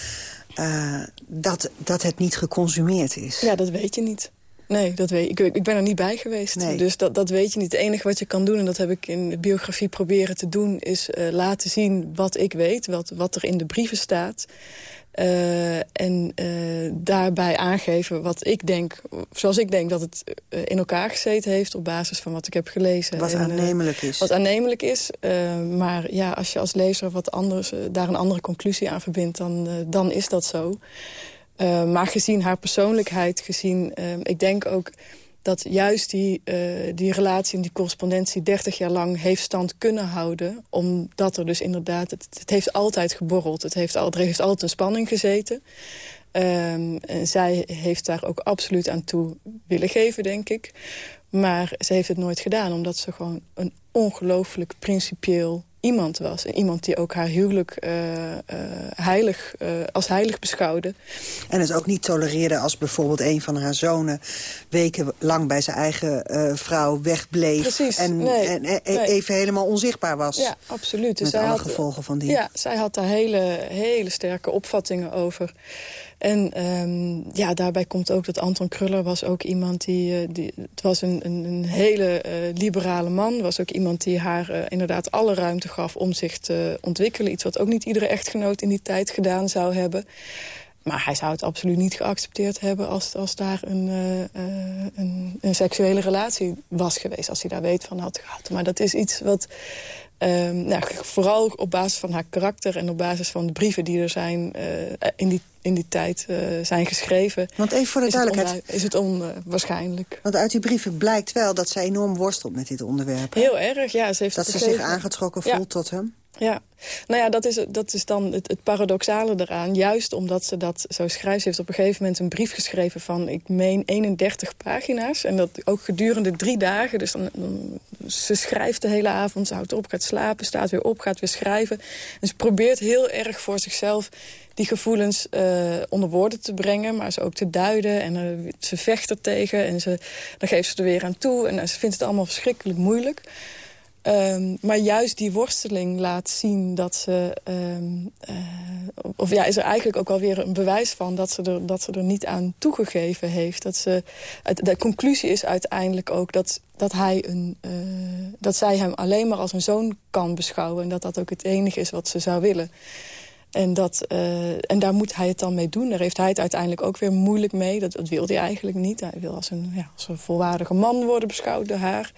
uh, dat, dat het niet geconsumeerd is? Ja, dat weet je niet. Nee, dat weet ik. ik ben er niet bij geweest. Nee. Dus dat, dat weet je niet. Het enige wat je kan doen, en dat heb ik in de biografie proberen te doen... is uh, laten zien wat ik weet, wat, wat er in de brieven staat. Uh, en uh, daarbij aangeven wat ik denk, zoals ik denk dat het uh, in elkaar gezeten heeft op basis van wat ik heb gelezen. Wat en, aannemelijk is. Wat aannemelijk is. maar ja, als je als lezer wat anders, daar een andere conclusie aan verbindt, dan, dan is dat zo. maar gezien haar persoonlijkheid, gezien, ik denk ook dat juist die, uh, die relatie en die correspondentie 30 jaar lang heeft stand kunnen houden. Omdat er dus inderdaad, het, het heeft altijd geborreld. Het heeft, al, er heeft altijd een spanning gezeten. Um, en zij heeft daar ook absoluut aan toe willen geven, denk ik. Maar ze heeft het nooit gedaan, omdat ze gewoon een ongelooflijk principieel iemand was. Iemand die ook haar huwelijk uh, uh, heilig, uh, als heilig beschouwde. En het ook niet tolereerde als bijvoorbeeld een van haar zonen... wekenlang bij zijn eigen vrouw wegbleef. Precies, en, nee, en nee. even helemaal onzichtbaar was. Ja, absoluut. Dus met zij alle had, gevolgen van die. Ja, zij had daar hele, hele sterke opvattingen over. En um, ja, daarbij komt ook dat Anton Kruller was ook iemand die... Uh, die het was een, een, een hele uh, liberale man. Was ook iemand die haar uh, inderdaad alle ruimte gaf om zich te ontwikkelen. Iets wat ook niet iedere echtgenoot in die tijd gedaan zou hebben. Maar hij zou het absoluut niet geaccepteerd hebben... als, als daar een, een, een seksuele relatie was geweest. Als hij daar weet van had gehad. Maar dat is iets wat... Um, nou, vooral op basis van haar karakter en op basis van de brieven die er zijn uh, in, die, in die tijd uh, zijn geschreven. Want even voor de is duidelijkheid. Het is het onwaarschijnlijk. Want uit die brieven blijkt wel dat zij enorm worstelt met dit onderwerp. Hè? Heel erg, ja. Ze heeft dat ze zich aangetrokken voelt ja. tot hem. Ja, nou ja, dat is, dat is dan het, paradoxale eraan. Juist omdat ze dat zo schrijft. Ze heeft op een gegeven moment een brief geschreven van, ik meen, 31 pagina's. En dat ook gedurende drie dagen. Dus dan, ze schrijft de hele avond, ze houdt op, gaat slapen, staat weer op, gaat weer schrijven. En ze probeert heel erg voor zichzelf die gevoelens uh, onder woorden te brengen, maar ze ook te duiden. En uh, ze vecht er tegen en ze, dan geeft ze er weer aan toe. En uh, ze vindt het allemaal verschrikkelijk moeilijk. Um, maar juist die worsteling laat zien dat ze... Um, uh, of ja, is er eigenlijk ook alweer een bewijs van... dat ze er, dat ze er niet aan toegegeven heeft. Dat ze, de conclusie is uiteindelijk ook dat, dat, hij een, uh, dat zij hem alleen maar als een zoon kan beschouwen. En dat dat ook het enige is wat ze zou willen. En, dat, uh, en daar moet hij het dan mee doen. Daar heeft hij het uiteindelijk ook weer moeilijk mee. Dat, dat wilde hij eigenlijk niet. Hij wil als een, ja, als een volwaardige man worden beschouwd door haar.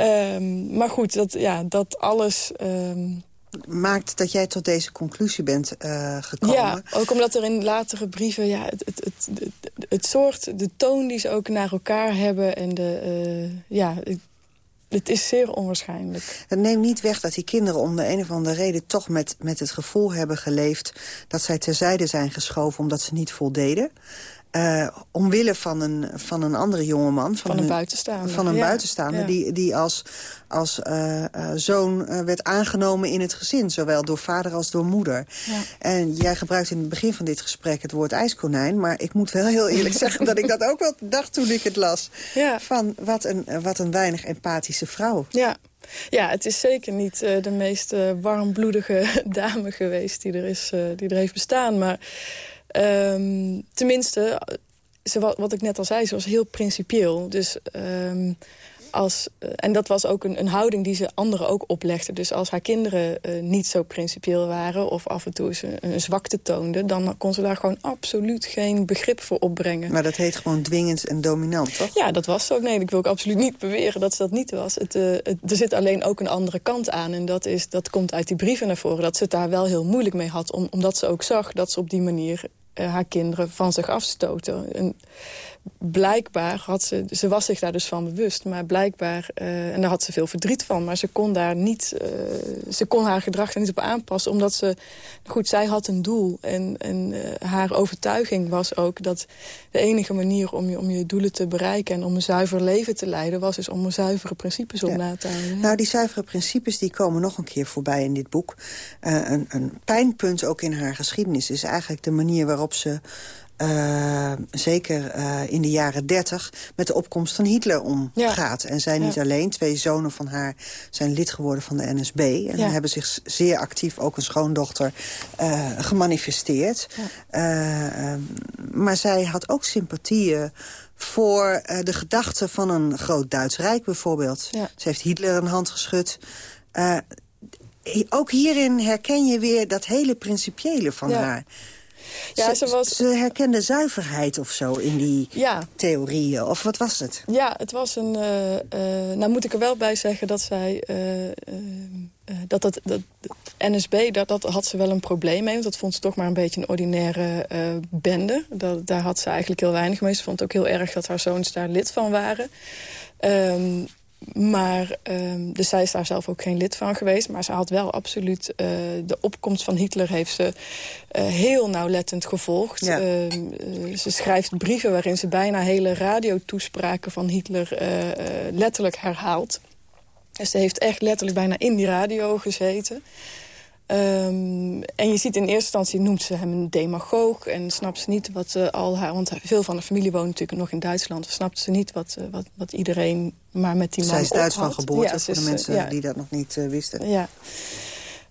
Um, maar goed, dat, ja, dat alles... Um... Maakt dat jij tot deze conclusie bent uh, gekomen? Ja, ook omdat er in latere brieven... Ja, het, het, het, het, het soort, de toon die ze ook naar elkaar hebben... en de, uh, ja, het is zeer onwaarschijnlijk. Het neemt niet weg dat die kinderen om de een of andere reden... toch met, met het gevoel hebben geleefd dat zij terzijde zijn geschoven... omdat ze niet voldeden. Uh, omwille van een, van een andere jongeman. Van, van een, buitenstaander. Van een ja, buitenstaander ja. die, die als, als uh, uh, zoon werd aangenomen in het gezin. Zowel door vader als door moeder. Ja. En jij gebruikt in het begin van dit gesprek het woord ijskonijn. Maar ik moet wel heel eerlijk zeggen dat ik dat ook wel dacht toen ik het las. Ja. Van wat een, wat een weinig empathische vrouw. Ja. Ja, het is zeker niet de meest warmbloedige dame geweest die er, is, die er heeft bestaan. Maar um, tenminste, ze, wat, wat ik net al zei, ze was heel principieel. Dus um, als, eh, en dat was ook een, een houding die ze anderen ook oplegde. Dus als haar kinderen eh, niet zo principieel waren... of af en toe eens een, een, zwakte toonden... dan kon ze daar gewoon absoluut geen begrip voor opbrengen. Maar dat heet gewoon dwingend en dominant, toch? Ja, dat was zo. Nee, ik wil ook absoluut niet beweren dat ze dat niet was. Het, uh, het, er zit alleen ook een andere kant aan. En dat, is, dat komt uit die brieven naar voren. Dat ze het daar wel heel moeilijk mee had. Om, omdat ze ook zag dat ze op die manier haar kinderen van zich afstoten. En blijkbaar had ze... Ze was zich daar dus van bewust. Maar blijkbaar... Uh, en daar had ze veel verdriet van. Maar ze kon daar niet... Uh, ze kon haar gedrag er niet op aanpassen. Omdat ze... Goed, zij had een doel. En, en uh, haar overtuiging was ook dat de enige manier om je, om je doelen te bereiken... en om een zuiver leven te leiden... was dus om een zuivere principes op ja. na te houden. Nou, die zuivere principes die komen nog een keer voorbij in dit boek. een, een pijnpunt ook in haar geschiedenis is eigenlijk de manier waarop ze... Uh, zeker uh, in de jaren dertig met de opkomst van Hitler omgaat. Ja. En zij niet ja. alleen, twee zonen van haar zijn lid geworden van de NSB... en ja. hebben zich zeer actief, ook een schoondochter, uh, gemanifesteerd. maar zij had ook sympathieën voor de gedachte van een groot Duits Rijk bijvoorbeeld. Ze heeft Hitler een hand geschud ook hierin herken je weer dat hele principiële van haar. Ja, ze, ze, was... ze herkende zuiverheid of zo in die ja. theorieën. Of wat was het? Ja, het was een... Uh, uh, nou moet ik er wel bij zeggen dat zij... Uh, dat, dat, dat NSB, dat, dat had ze wel een probleem mee. Want dat vond ze toch maar een beetje een ordinaire bende. Dat, daar had ze eigenlijk heel weinig mee. Ze vond het ook heel erg dat haar zoons daar lid van waren. Um, maar, um, dus zij is daar zelf ook geen lid van geweest. Maar ze had wel absoluut uh, de opkomst van Hitler heeft ze uh, heel nauwlettend gevolgd. Ja. Uh, ze schrijft brieven waarin ze bijna hele radiotoespraken van Hitler letterlijk herhaalt. Dus ze heeft echt letterlijk bijna in die radio gezeten. Um, en je ziet in eerste instantie noemt ze hem een demagoog... en snapt ze niet wat uh, al haar... want veel van de familie woont natuurlijk nog in Duitsland... snapt ze niet wat, uh, wat, wat iedereen maar met die man Zij is Duits van geboorte, ja, voor de mensen ja. die dat nog niet uh, wisten. Ja.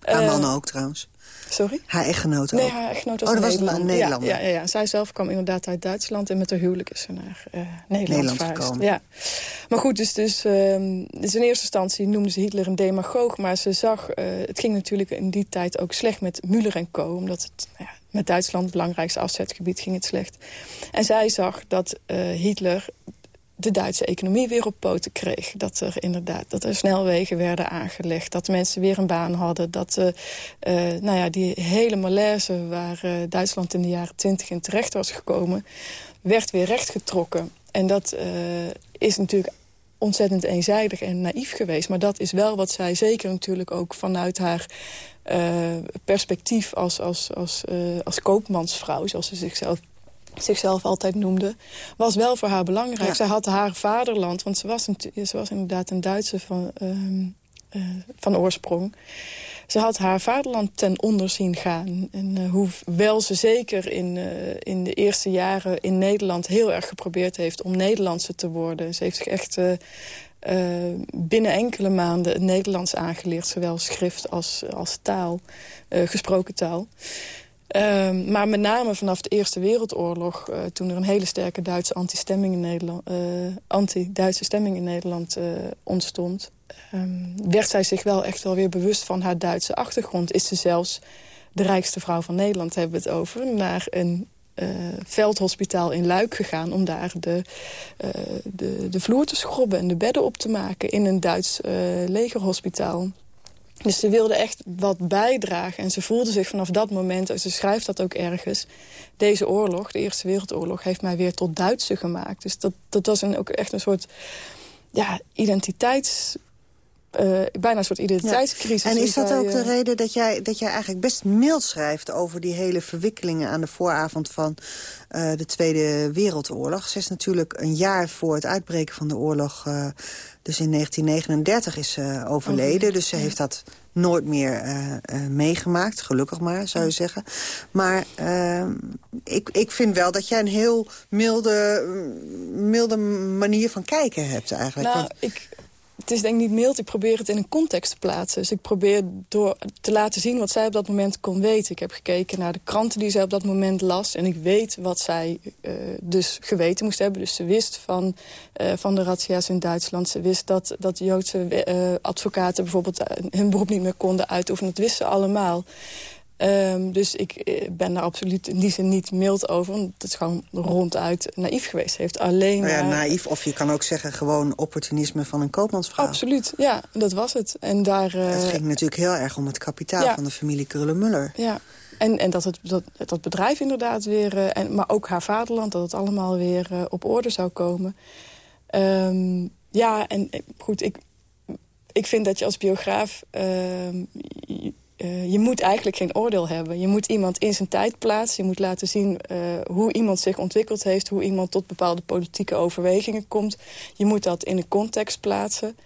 Haar man ook trouwens. Sorry? Haar echtgenoot ook. Nee, haar echtgenoot was oh, dat een was Nederlander. een Nederlander. Ja, ja, ja, Zij zelf kwam inderdaad uit Duitsland en met haar huwelijk is ze naar uh, Nederland, Nederland gekomen. Ja. Maar goed, dus, dus, um, dus in eerste instantie noemde ze Hitler een demagoog. Maar ze zag, uh, het ging natuurlijk in die tijd ook slecht met Müller en Co. Omdat het ja, met Duitsland, het belangrijkste afzetgebied, ging het slecht. En zij zag dat uh, Hitler de Duitse economie weer op poten kreeg. Dat er inderdaad dat er snelwegen werden aangelegd. Dat mensen weer een baan hadden. Dat uh, nou ja, die hele malaise waar uh, Duitsland in de jaren twintig in terecht was gekomen... werd weer rechtgetrokken. En dat is natuurlijk ontzettend eenzijdig en naïef geweest. Maar dat is wel wat zij zeker natuurlijk ook vanuit haar... perspectief als, als, als, als koopmansvrouw, zoals ze zichzelf zichzelf altijd noemde, was wel voor haar belangrijk. Ja. Zij had haar vaderland, want ze was, een, ze was inderdaad een Duitse van, uh, uh, van oorsprong. Ze had haar vaderland ten onder zien gaan. En uh, hoewel ze zeker in, in de eerste jaren in Nederland heel erg geprobeerd heeft om Nederlandse te worden. Ze heeft zich echt binnen enkele maanden het Nederlands aangeleerd, zowel schrift als, als taal, gesproken taal. Um, maar met name vanaf de Eerste Wereldoorlog... Uh, toen er een hele sterke Duitse anti-stemming in Nederland, uh, anti-Duitse stemming in Nederland uh, ontstond... Um, werd zij zich wel echt wel weer bewust van haar Duitse achtergrond. Is ze zelfs de rijkste vrouw van Nederland, hebben we het over... naar een veldhospitaal in Luik gegaan... om daar de, de, de vloer te schrobben en de bedden op te maken... in een Duits legerhospitaal. Dus ze wilde echt wat bijdragen. En ze voelde zich vanaf dat moment, ze schrijft dat ook ergens... deze oorlog, de Eerste Wereldoorlog, heeft mij weer tot Duitse gemaakt. Dus dat, dat was een, ook echt een soort ja, identiteits... Uh, bijna een soort identiteitscrisis. Ja. En is dat ook de reden dat jij, dat jij eigenlijk best mild schrijft... over die hele verwikkelingen aan de vooravond van uh, de Tweede Wereldoorlog? Ze is natuurlijk een jaar voor het uitbreken van de oorlog... Dus in 1939 is ze overleden. Dus ze heeft dat nooit meer meegemaakt. Gelukkig maar, zou je zeggen. Maar ik, ik vind wel dat jij een heel milde, milde manier van kijken hebt eigenlijk. Nou, Want... ik het is denk ik niet mild. Ik probeer het in een context te plaatsen. Dus ik probeer door te laten zien wat zij op dat moment kon weten. Ik heb gekeken naar de kranten die zij op dat moment las. En ik weet wat zij uh, dus geweten moest hebben. Dus ze wist van, uh, van de razzia's in Duitsland. Ze wist dat, dat Joodse uh, advocaten bijvoorbeeld hun beroep niet meer konden uitoefenen. Dat wisten ze allemaal. Um, dus ik eh, ben daar absoluut in die zin niet mild over. Want het is gewoon ronduit naïef geweest. Heeft alleen nou ja, maar... naïef, of je kan ook zeggen gewoon opportunisme van een koopmansvrouw. Absoluut, ja, dat was het. En daar, uh... Het ging natuurlijk heel erg om het kapitaal ja. van de familie Krullen-Muller. Ja, en, en dat, het, dat, dat bedrijf inderdaad weer, uh, en, maar ook haar vaderland... dat het allemaal weer uh, op orde zou komen. Um, ja, en goed, ik, ik vind dat je als biograaf... Uh, uh, je moet eigenlijk geen oordeel hebben. Je moet iemand in zijn tijd plaatsen. Je moet laten zien uh, hoe iemand zich ontwikkeld heeft. Hoe iemand tot bepaalde politieke overwegingen komt. Je moet dat in een context plaatsen.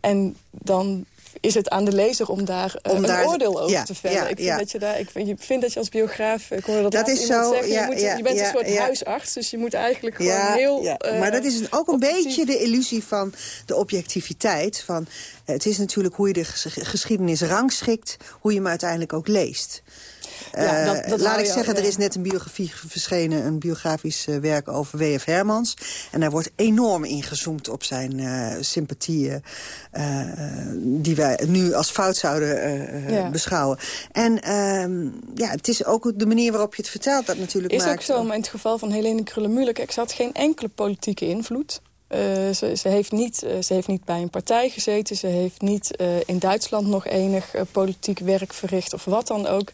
En dan is het aan de lezer om daar, om een daar, oordeel over ja, te vellen. Ja, ik, vind ja. dat je daar, ik vind, je dat je als biograaf... Ik hoorde dat, dat is zo, zeggen, je, moet, je, bent een soort huisarts, dus je moet eigenlijk gewoon heel... Uh, maar dat is ook een objectief. beetje de illusie van de objectiviteit. Van, het is natuurlijk hoe je de geschiedenis rangschikt... hoe je hem uiteindelijk ook leest. Ja, dat, dat laat ik zeggen, al, er is net een biografie verschenen... een biografisch uh, werk over W.F. Hermans. En daar wordt enorm ingezoomd op zijn uh, sympathieën... die wij nu als fout zouden ja. beschouwen. En ehm, ja, het is ook de manier waarop je het vertelt dat natuurlijk is maakt. Is ook zo, maar in het geval van Helene Krullenmuller... ze had geen enkele politieke invloed... Uh, ze, ze, heeft niet, uh, ze heeft niet bij een partij gezeten. Ze heeft niet uh, in Duitsland nog enig politiek werk verricht of wat dan ook.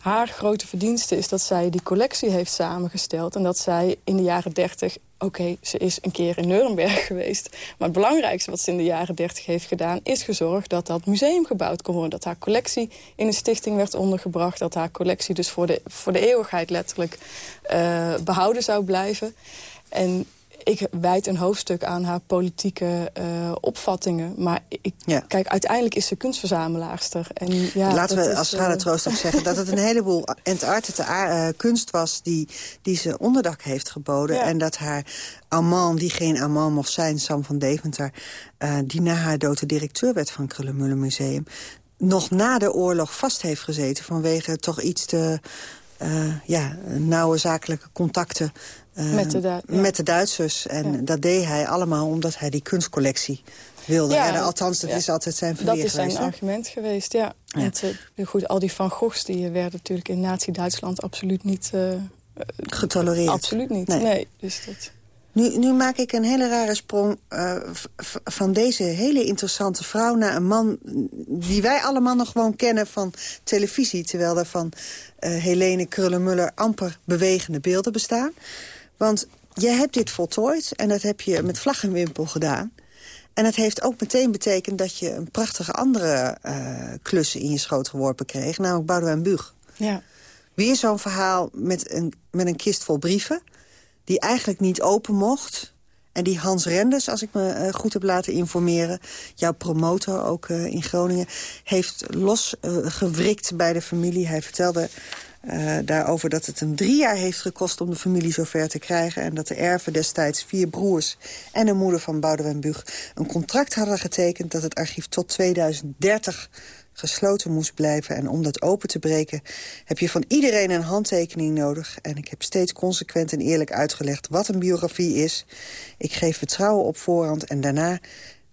Haar grote verdienste is dat zij die collectie heeft samengesteld... en dat zij in de jaren dertig... Oké, ze is een keer in Nuremberg geweest. Maar het belangrijkste wat ze in de jaren dertig heeft gedaan... is gezorgd dat dat museum gebouwd kon worden. Dat haar collectie in een stichting werd ondergebracht. Dat haar collectie dus voor de, voor de eeuwigheid letterlijk behouden zou blijven. En ik wijd een hoofdstuk aan haar politieke uh, opvattingen. Maar ik, ja. kijk, uiteindelijk is ze kunstverzamelaarster. En ja, Laten we als Schade Troost ook zeggen dat het een heleboel entartete uh, kunst was... Die, die ze onderdak heeft geboden. Ja. En dat haar amant, die geen amant mocht zijn, Sam van Deventer... Uh, die na haar dood de directeur werd van Krullenmullen Museum... nog na de oorlog vast heeft gezeten vanwege toch iets te... Uh, ja, nauwe zakelijke contacten uh, met, de ja. met, de Duitsers. En ja. dat deed hij allemaal omdat hij die kunstcollectie wilde. Ja, althans, dat is altijd zijn verweer Dat is zijn argument geweest, ja. Want, uh, goed, al die Van Goghs die werden natuurlijk in nazi-Duitsland absoluut niet... Uh, Getolereerd. Absoluut niet, nee. nee dus dat... Nu, nu, maak ik een hele rare sprong uh, van deze hele interessante vrouw... naar een man die wij allemaal nog gewoon kennen van televisie... terwijl er van uh, Helene Krullenmuller amper bewegende beelden bestaan. Want je hebt dit voltooid en dat heb je met vlag en wimpel gedaan. En het heeft ook meteen betekend dat je een prachtige andere uh, klussen in je schoot geworpen kreeg. Namelijk Boudewijn Bug. Ja. Weer zo'n verhaal met een, met een kist vol brieven die eigenlijk niet open mocht. En die Hans Renders, als ik me uh, goed heb laten informeren... jouw promotor ook uh, in Groningen... heeft losgewrikt bij de familie. Hij vertelde daarover dat het hem drie jaar heeft gekost... om de familie zover te krijgen. En dat de erven destijds vier broers en een moeder van Boudewijn Bug... een contract hadden getekend dat het archief tot 2030 gesloten moest blijven. En om dat open te breken heb je van iedereen een handtekening nodig. En ik heb steeds consequent en eerlijk uitgelegd wat een biografie is. Ik geef vertrouwen op voorhand en daarna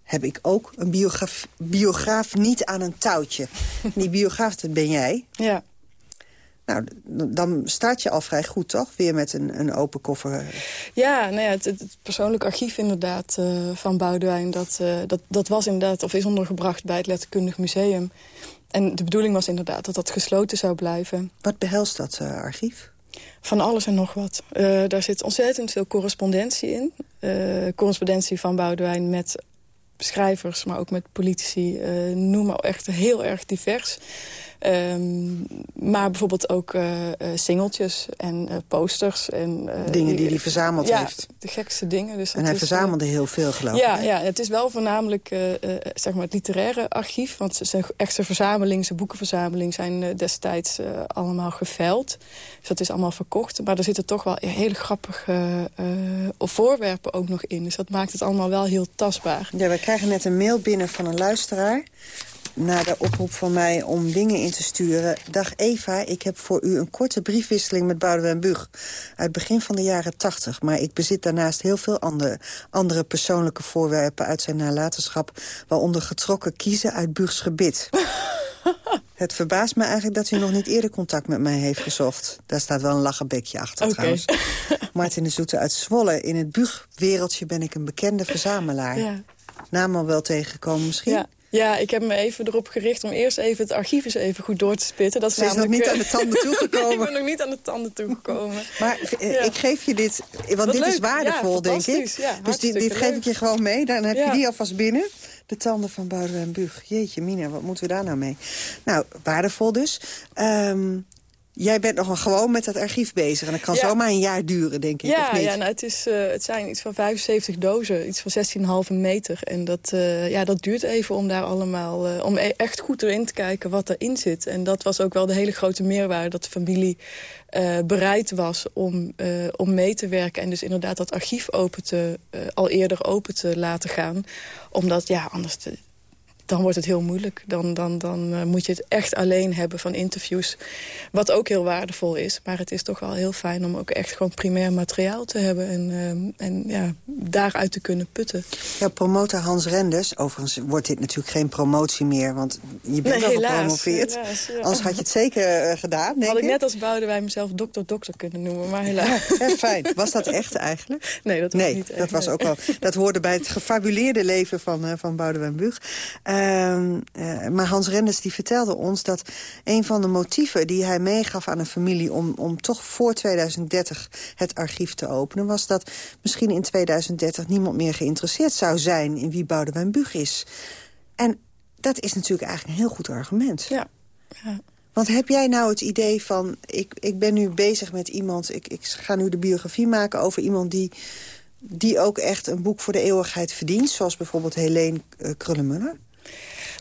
heb ik ook een biograaf, biograaf niet aan een touwtje. Die biograaf, dat ben jij. Ja. Nou, dan start je al vrij goed, toch? Weer met een, een open koffer. Ja, nou ja, het, het persoonlijk archief inderdaad uh, van Boudewijn... Dat, uh, dat, dat was inderdaad, of is ondergebracht bij het Letterkundig Museum. En de bedoeling was inderdaad dat dat gesloten zou blijven. Wat behelst dat uh, archief? Van alles en nog wat. daar zit ontzettend veel correspondentie in. correspondentie van Boudewijn met schrijvers, maar ook met politici. noem maar echt heel erg divers. Ehm, maar bijvoorbeeld ook uh, singeltjes en uh, posters. En, dingen die hij verzameld ja, heeft. de gekste dingen. Dus en hij verzamelde heel veel, geloof ja, ik. Ja, het is wel voornamelijk zeg maar het literaire archief. Want zijn echte verzameling, zijn boekenverzameling... zijn destijds allemaal geveild. Dus dat is allemaal verkocht. Maar er zitten toch wel hele grappige voorwerpen ook nog in. Dus dat maakt het allemaal wel heel tastbaar. Ja, we krijgen net een mail binnen van een luisteraar na de oproep van mij om dingen in te sturen. Dag Eva, ik heb voor u een korte briefwisseling met Boudewijn Bug... uit begin van de jaren tachtig. Maar ik bezit daarnaast heel veel andere, andere persoonlijke voorwerpen... uit zijn nalatenschap, waaronder getrokken kiezen uit Bugs gebit. Het verbaast me eigenlijk dat u nog niet eerder contact met mij heeft gezocht. Daar staat wel een lachenbekje achter okay. trouwens. Martin de Zoete uit Zwolle. In het Bug-wereldje ben ik een bekende verzamelaar. Ja. Naam al wel tegengekomen misschien? Ja. Ja, ik heb me even erop gericht om eerst even het archief eens even goed door te spitten. Dat is, Ze is nog niet aan de tanden toegekomen. ik ben nog niet aan de tanden toegekomen. Maar ja. ik geef je dit, want Wat dit leuk. is waardevol, ja, denk ik. Ja, dus dit, dit geef ik je gewoon mee. Dan heb je die alvast binnen. De tanden van Boudewijn Bug. Jeetje, Mina, wat moeten we daar nou mee? Nou, waardevol dus. Ehm, jij bent nog wel gewoon met dat archief bezig. En dat kan Ja. zomaar een jaar duren, denk ik, of Ja, niet? ja nou, het, is, eh, het zijn iets van 75 dozen, iets van 16,5 meter. En dat, eh, ja, dat duurt even om daar allemaal, eh, om e- echt goed erin te kijken wat erin zit. En dat was ook wel de hele grote meerwaarde, dat de familie bereid was om, om mee te werken. En dus inderdaad dat archief open te, al eerder open te laten gaan. Omdat, ja, anders... te- dan wordt het heel moeilijk. Dan, dan, dan eh, moet je het echt alleen hebben van interviews. Wat ook heel waardevol is. Maar het is toch wel heel fijn om ook echt gewoon primair materiaal te hebben. En, eh, en ja, daaruit te kunnen putten. Ja, promotor Hans Renders. Overigens wordt dit natuurlijk geen promotie meer, want je bent Nee, al helaas, gepromoveerd. helaas, ja. Anders had je het zeker eh, gedaan, denk Had ik ik. net als Boudewijn mezelf dokter dokter kunnen noemen. Maar helaas. Ja, fijn. Was dat echt eigenlijk? Nee, dat was nee, niet echt, dat was ook wel. Dat hoorde bij het gefabuleerde leven van, van Boudewijn Bug. Ehm, eh, maar Hans Renders die vertelde ons dat een van de motieven die hij meegaf aan een familie om, om toch voor 2030 het archief te openen, was dat misschien in 2030 niemand meer geïnteresseerd zou zijn in wie Boudewijn Bug is. En dat is natuurlijk eigenlijk een heel goed argument. Ja. ja. Want heb jij nou het idee van... ik, ik ben nu bezig met iemand... Ik, ik ga nu de biografie maken over iemand die, die ook echt een boek voor de eeuwigheid verdient... zoals bijvoorbeeld Helene uh, Krullenmuller?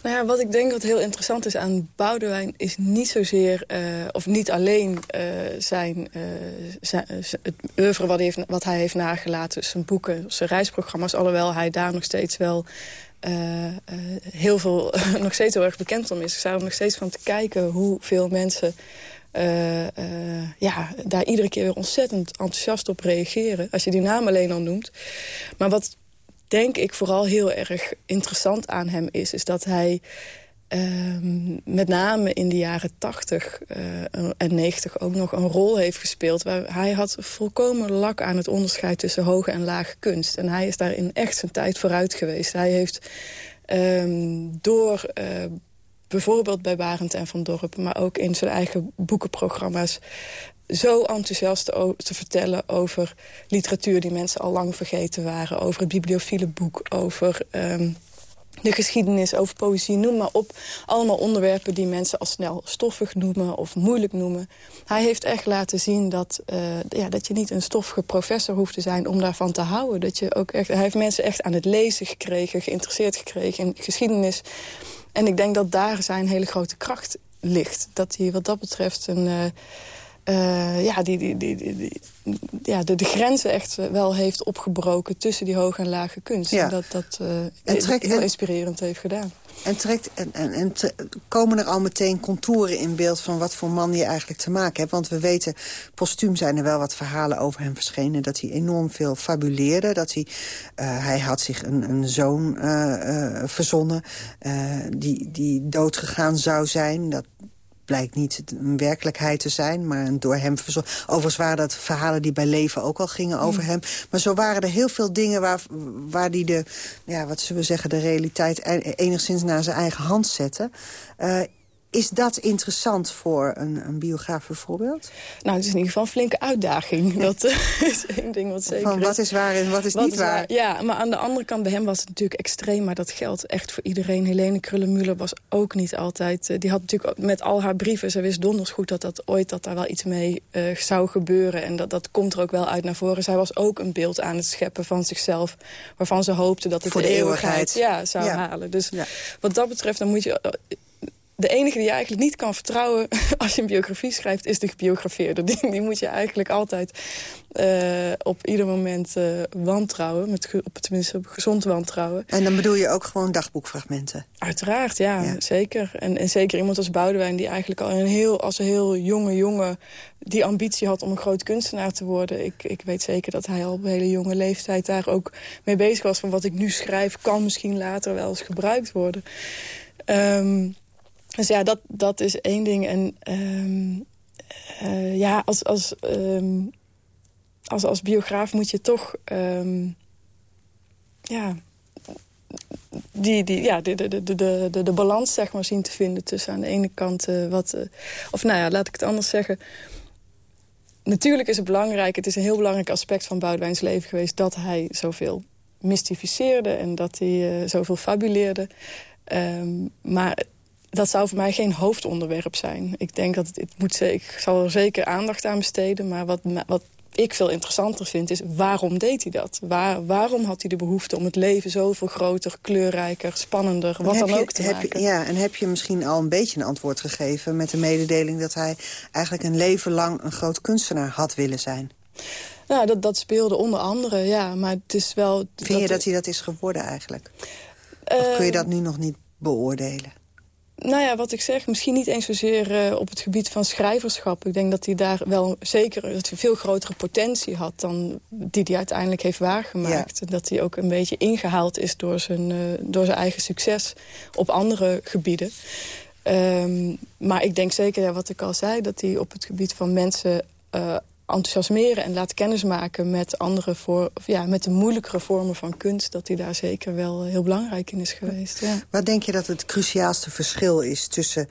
Nou ja, wat ik denk wat heel interessant is aan Boudewijn... is niet zozeer, eh, of niet alleen eh, zijn, eh, het oeuvre wat hij, heeft, wat hij heeft nagelaten... zijn boeken, zijn reisprogramma's... alhoewel hij daar nog steeds wel heel veel, nog steeds heel erg bekend om is. Ik zou er nog steeds van te kijken hoeveel mensen ja, daar iedere keer weer ontzettend enthousiast op reageren. Als je die naam alleen al noemt. Maar wat denk ik vooral heel erg interessant aan hem is... is dat hij Um, met name in de jaren 80 uh, en 90 ook nog een rol heeft gespeeld. Waar hij had volkomen lak aan het onderscheid tussen hoge en lage kunst. En hij is daarin echt zijn tijd vooruit geweest. Hij heeft um, door uh, bijvoorbeeld bij Barend en Van Dorp... maar ook in zijn eigen boekenprogramma's zo enthousiast te, te, vertellen over literatuur die mensen al lang vergeten waren. Over het bibliofiele boek, over... Um, de geschiedenis, over poëzie, noem maar op. Allemaal onderwerpen die mensen al snel stoffig noemen of moeilijk noemen. Hij heeft echt laten zien dat, uh, ja, dat je niet een stoffige professor hoeft te zijn om daarvan te houden. Dat je ook echt, hij heeft mensen echt aan het lezen gekregen, geïnteresseerd gekregen in geschiedenis. En ik denk dat daar zijn hele grote kracht ligt. Dat hij wat dat betreft een... Uh, uh, ja, die, die, die, die, ja, de, de grenzen echt wel heeft opgebroken tussen die hoge en lage kunst. Ja. En dat dat uh, en trekt, heel en, inspirerend heeft gedaan. En, trekt, en, en, en komen er al meteen contouren in beeld van wat voor man je eigenlijk te maken hebt? Want we weten, postuum zijn er wel wat verhalen over hem verschenen. Dat hij enorm veel fabuleerde. Dat hij, uh, hij had zich een, een zoon verzonnen die, die doodgegaan zou zijn. Dat blijkt niet een werkelijkheid te zijn, maar een door hem verzonnen. Overigens waren dat verhalen die bij Leven ook al gingen over mm. hem. Maar zo waren er heel veel dingen waar, waar die de, ja, wat zullen we zeggen, de realiteit enigszins naar zijn eigen hand zette. Uh, is dat interessant voor een, een biograaf bijvoorbeeld? Nou, het is in ieder geval een flinke uitdaging. Dat eh, is één ding wat zeker Van wat is waar en wat is niet waar. Ja, maar aan de andere kant, bij hem was het natuurlijk extreem. Maar dat geldt echt voor iedereen. Helene Krullenmuller was ook niet altijd... Eh, die had natuurlijk met al haar brieven... ze wist donders goed dat, dat ooit dat daar wel iets mee uh, zou gebeuren. En dat, dat komt er ook wel uit naar voren. Zij was ook een beeld aan het scheppen van zichzelf... waarvan ze hoopte dat het voor de, eeuwigheid, ja, zou halen. Dus ja. wat dat betreft, dan moet je de enige die je eigenlijk niet kan vertrouwen als je een biografie schrijft, is de gebiografeerde. Die, die moet je eigenlijk altijd uh, op ieder moment uh, wantrouwen. Met, op, tenminste op gezond wantrouwen. En dan bedoel je ook gewoon dagboekfragmenten? Uiteraard, ja, ja. zeker. En, en, zeker iemand als Boudewijn die eigenlijk al een heel, als een heel jonge jongen die ambitie had om een groot kunstenaar te worden. Ik, ik weet zeker dat hij al op een hele jonge leeftijd daar ook mee bezig was. Van wat ik nu schrijf kan misschien later wel eens gebruikt worden. Um, dus ja, dat, dat is één ding. En um, uh, ja, als, als, um, als, als biograaf moet je toch... Um, ja, die, die, ja, de, de, de, de, de, balans zeg maar, zien te vinden tussen aan de ene kant uh, wat... Uh, of nou ja, laat ik het anders zeggen. Natuurlijk is het belangrijk, het is een heel belangrijk aspect van Boudewijns leven geweest... dat hij zoveel mystificeerde en dat hij zoveel fabuleerde. Maar dat zou voor mij geen hoofdonderwerp zijn. Ik denk dat het, het moet, ik zal er zeker aandacht aan besteden. Maar wat, wat ik veel interessanter vind is waarom deed hij dat? Waar, waarom had hij de behoefte om het leven zoveel groter, kleurrijker, spannender, wat dan ook te maken? Je, ja, en heb je misschien al een beetje een antwoord gegeven met de mededeling dat hij eigenlijk een leven lang een groot kunstenaar had willen zijn? Nou, dat, dat speelde onder andere, ja. Maar het is wel... Vind je dat hij dat is geworden eigenlijk? of kun je dat nu nog niet beoordelen? Nou ja, wat ik zeg, misschien niet eens zozeer uh, op het gebied van schrijverschap. Ik denk dat hij daar wel zeker een veel grotere potentie had... dan die hij uiteindelijk heeft waargemaakt. Ja. Dat hij ook een beetje ingehaald is door zijn, uh, door zijn eigen succes op andere gebieden. Um, maar ik denk zeker, ja, wat ik al zei... dat hij op het gebied van mensen uh, enthousiasmeren en laten kennismaken met andere voor, of ja, met de moeilijkere vormen van kunst, dat hij daar zeker wel heel belangrijk in is geweest. Ja. Wat denk je dat het cruciaalste verschil is tussen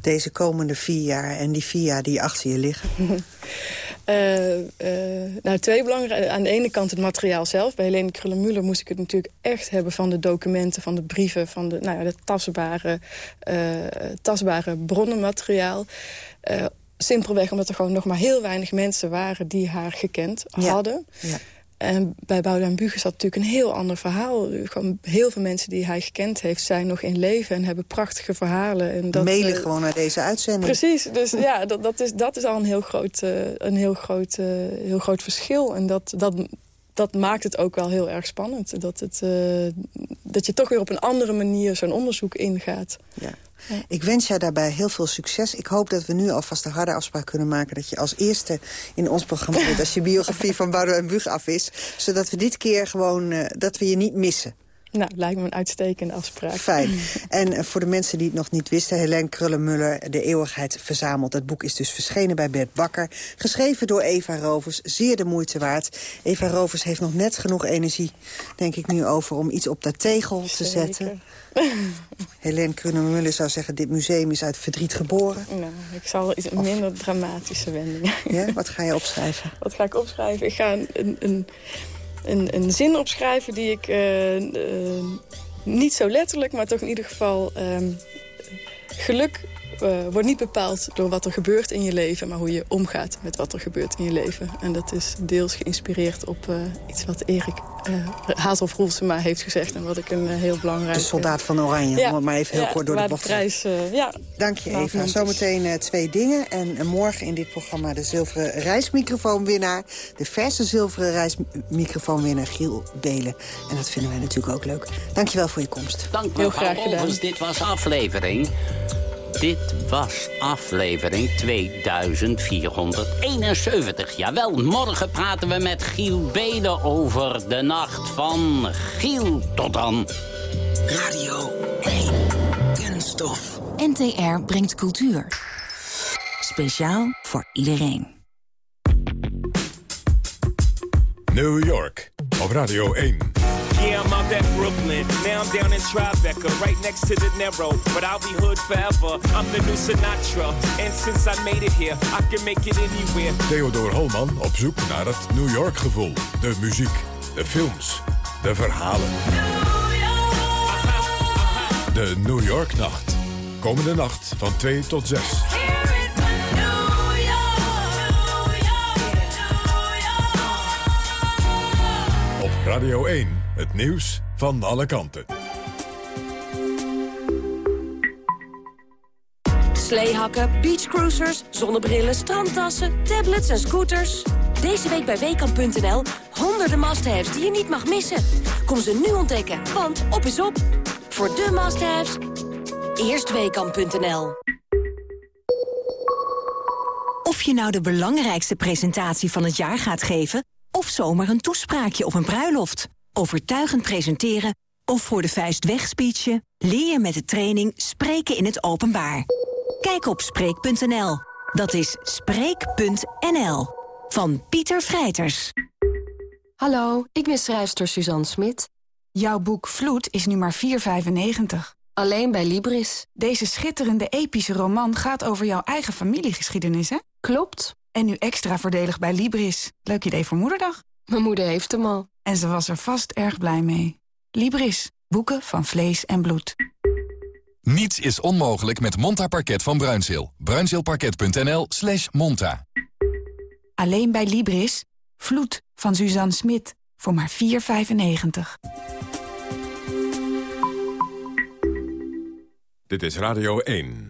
deze komende vier jaar en die vier jaar die achter je liggen? uh, uh, nou, twee belangrijke. Aan de ene kant het materiaal zelf. Bij Helene Krullenmuller moest ik het natuurlijk echt hebben van de documenten, van de brieven, van de, nou ja, de tastbare, uh, tastbare bronnenmateriaal. Simpelweg omdat er gewoon nog maar heel weinig mensen waren die haar gekend hadden. Ja. En bij Boudewijn Bugen zat natuurlijk een heel ander verhaal. Gewoon heel veel mensen die hij gekend heeft zijn nog in leven... en hebben prachtige verhalen. En dat, Mailen uh, gewoon naar deze uitzending. Precies, dus ja, dat, dat, is, dat is al een heel groot, uh, een heel groot, uh, heel groot verschil. En dat, dat, dat maakt het ook wel heel erg spannend. Dat, het, dat je toch weer op een andere manier zo'n onderzoek ingaat. Ja. Ik wens jij daarbij heel veel succes. Ik hoop dat we nu alvast een harde afspraak kunnen maken... dat je als eerste in ons programma bent... als je biografie van Boudewijn Bug af is. Zodat we dit keer gewoon, uh, dat we je niet missen. Nou, lijkt me een uitstekende afspraak. Fijn. En uh, voor de mensen die het nog niet wisten... Helene Krullenmuller, De Eeuwigheid Verzameld. Het boek is dus verschenen bij Bert Bakker. Geschreven door Eva Rovers. Zeer de moeite waard. Eva Rovers heeft nog net genoeg energie, denk ik nu, over... om iets op dat tegel te Zeker. zetten. Helene Krullenmuller zou zeggen... dit museum is uit verdriet geboren. Nou, ik zal iets of... minder dramatische wendingen. Ja? Wat ga je opschrijven? Wat ga ik opschrijven? Ik ga een... een een, zin opschrijven die ik uh, uh, niet zo letterlijk, maar toch in ieder geval... Uh, geluk wordt niet bepaald door wat er gebeurt in je leven... maar hoe je omgaat met wat er gebeurt in je leven. En dat is deels geïnspireerd op iets wat Erik uh, Hazelf Roelsema heeft gezegd... en wat ik een heel belangrijk... De soldaat van Oranje, ja, om het maar even heel ja, kort door de bocht te prijs, ja, Dank je, Eva. Zometeen twee dingen. En morgen in dit programma de zilveren reismicrofoonwinnaar... de verse zilveren reismicrofoonwinnaar Giel Belen. En dat vinden wij natuurlijk ook leuk. Dank je wel voor je komst. Dank heel graag gedaan. Dit was aflevering... Dit was aflevering 2471. Jawel, morgen praten we met Giel Belen over de nacht van Giel. Tot dan. Radio 1. Kunststof. NTR brengt cultuur. Speciaal voor iedereen. New York op Radio 1. Yeah, I'm out at Brooklyn. Now I'm down in Tribeca, right next to the Narrow. But I'll be hood forever. I'm the new Sinatra. And since I made it here, I can make it anywhere. Theodor Holman op zoek naar het New York gevoel. De muziek, de films, de verhalen. De New York Nacht. Komende nacht van 2 tot 6. Op Radio 1, het nieuws van alle kanten. Sleehakken, beachcruisers, zonnebrillen, strandtassen, tablets en scooters. Deze week bij Weekamp.nl honderden must-haves die je niet mag missen. Kom ze nu ontdekken, want op is op. Voor de must-haves, eerst Weekamp.nl. Of je nou de belangrijkste presentatie van het jaar gaat geven... of zomaar een toespraakje op een bruiloft. Overtuigend presenteren of voor de vuist wegspeechen... leer je met de training Spreken in het Openbaar. Kijk op Spreek.nl. Dat is Spreek.nl. Van Pieter Vrijters. Hallo, ik ben schrijfster Suzanne Smit. Jouw boek Vloed is nu maar 4,95. Alleen bij Libris. Deze schitterende epische roman gaat over jouw eigen familiegeschiedenis, hè? Klopt. En nu extra voordelig bij Libris. Leuk idee voor moederdag. Mijn moeder heeft hem al. En ze was er vast erg blij mee. Libris. Boeken van vlees en bloed. Niets is onmogelijk met Monta Parket van Bruinzeel. Bruinzeelparket.nl slash monta. Alleen bij Libris. Vloed van Suzanne Smit. Voor maar 4,95. Dit is Radio 1.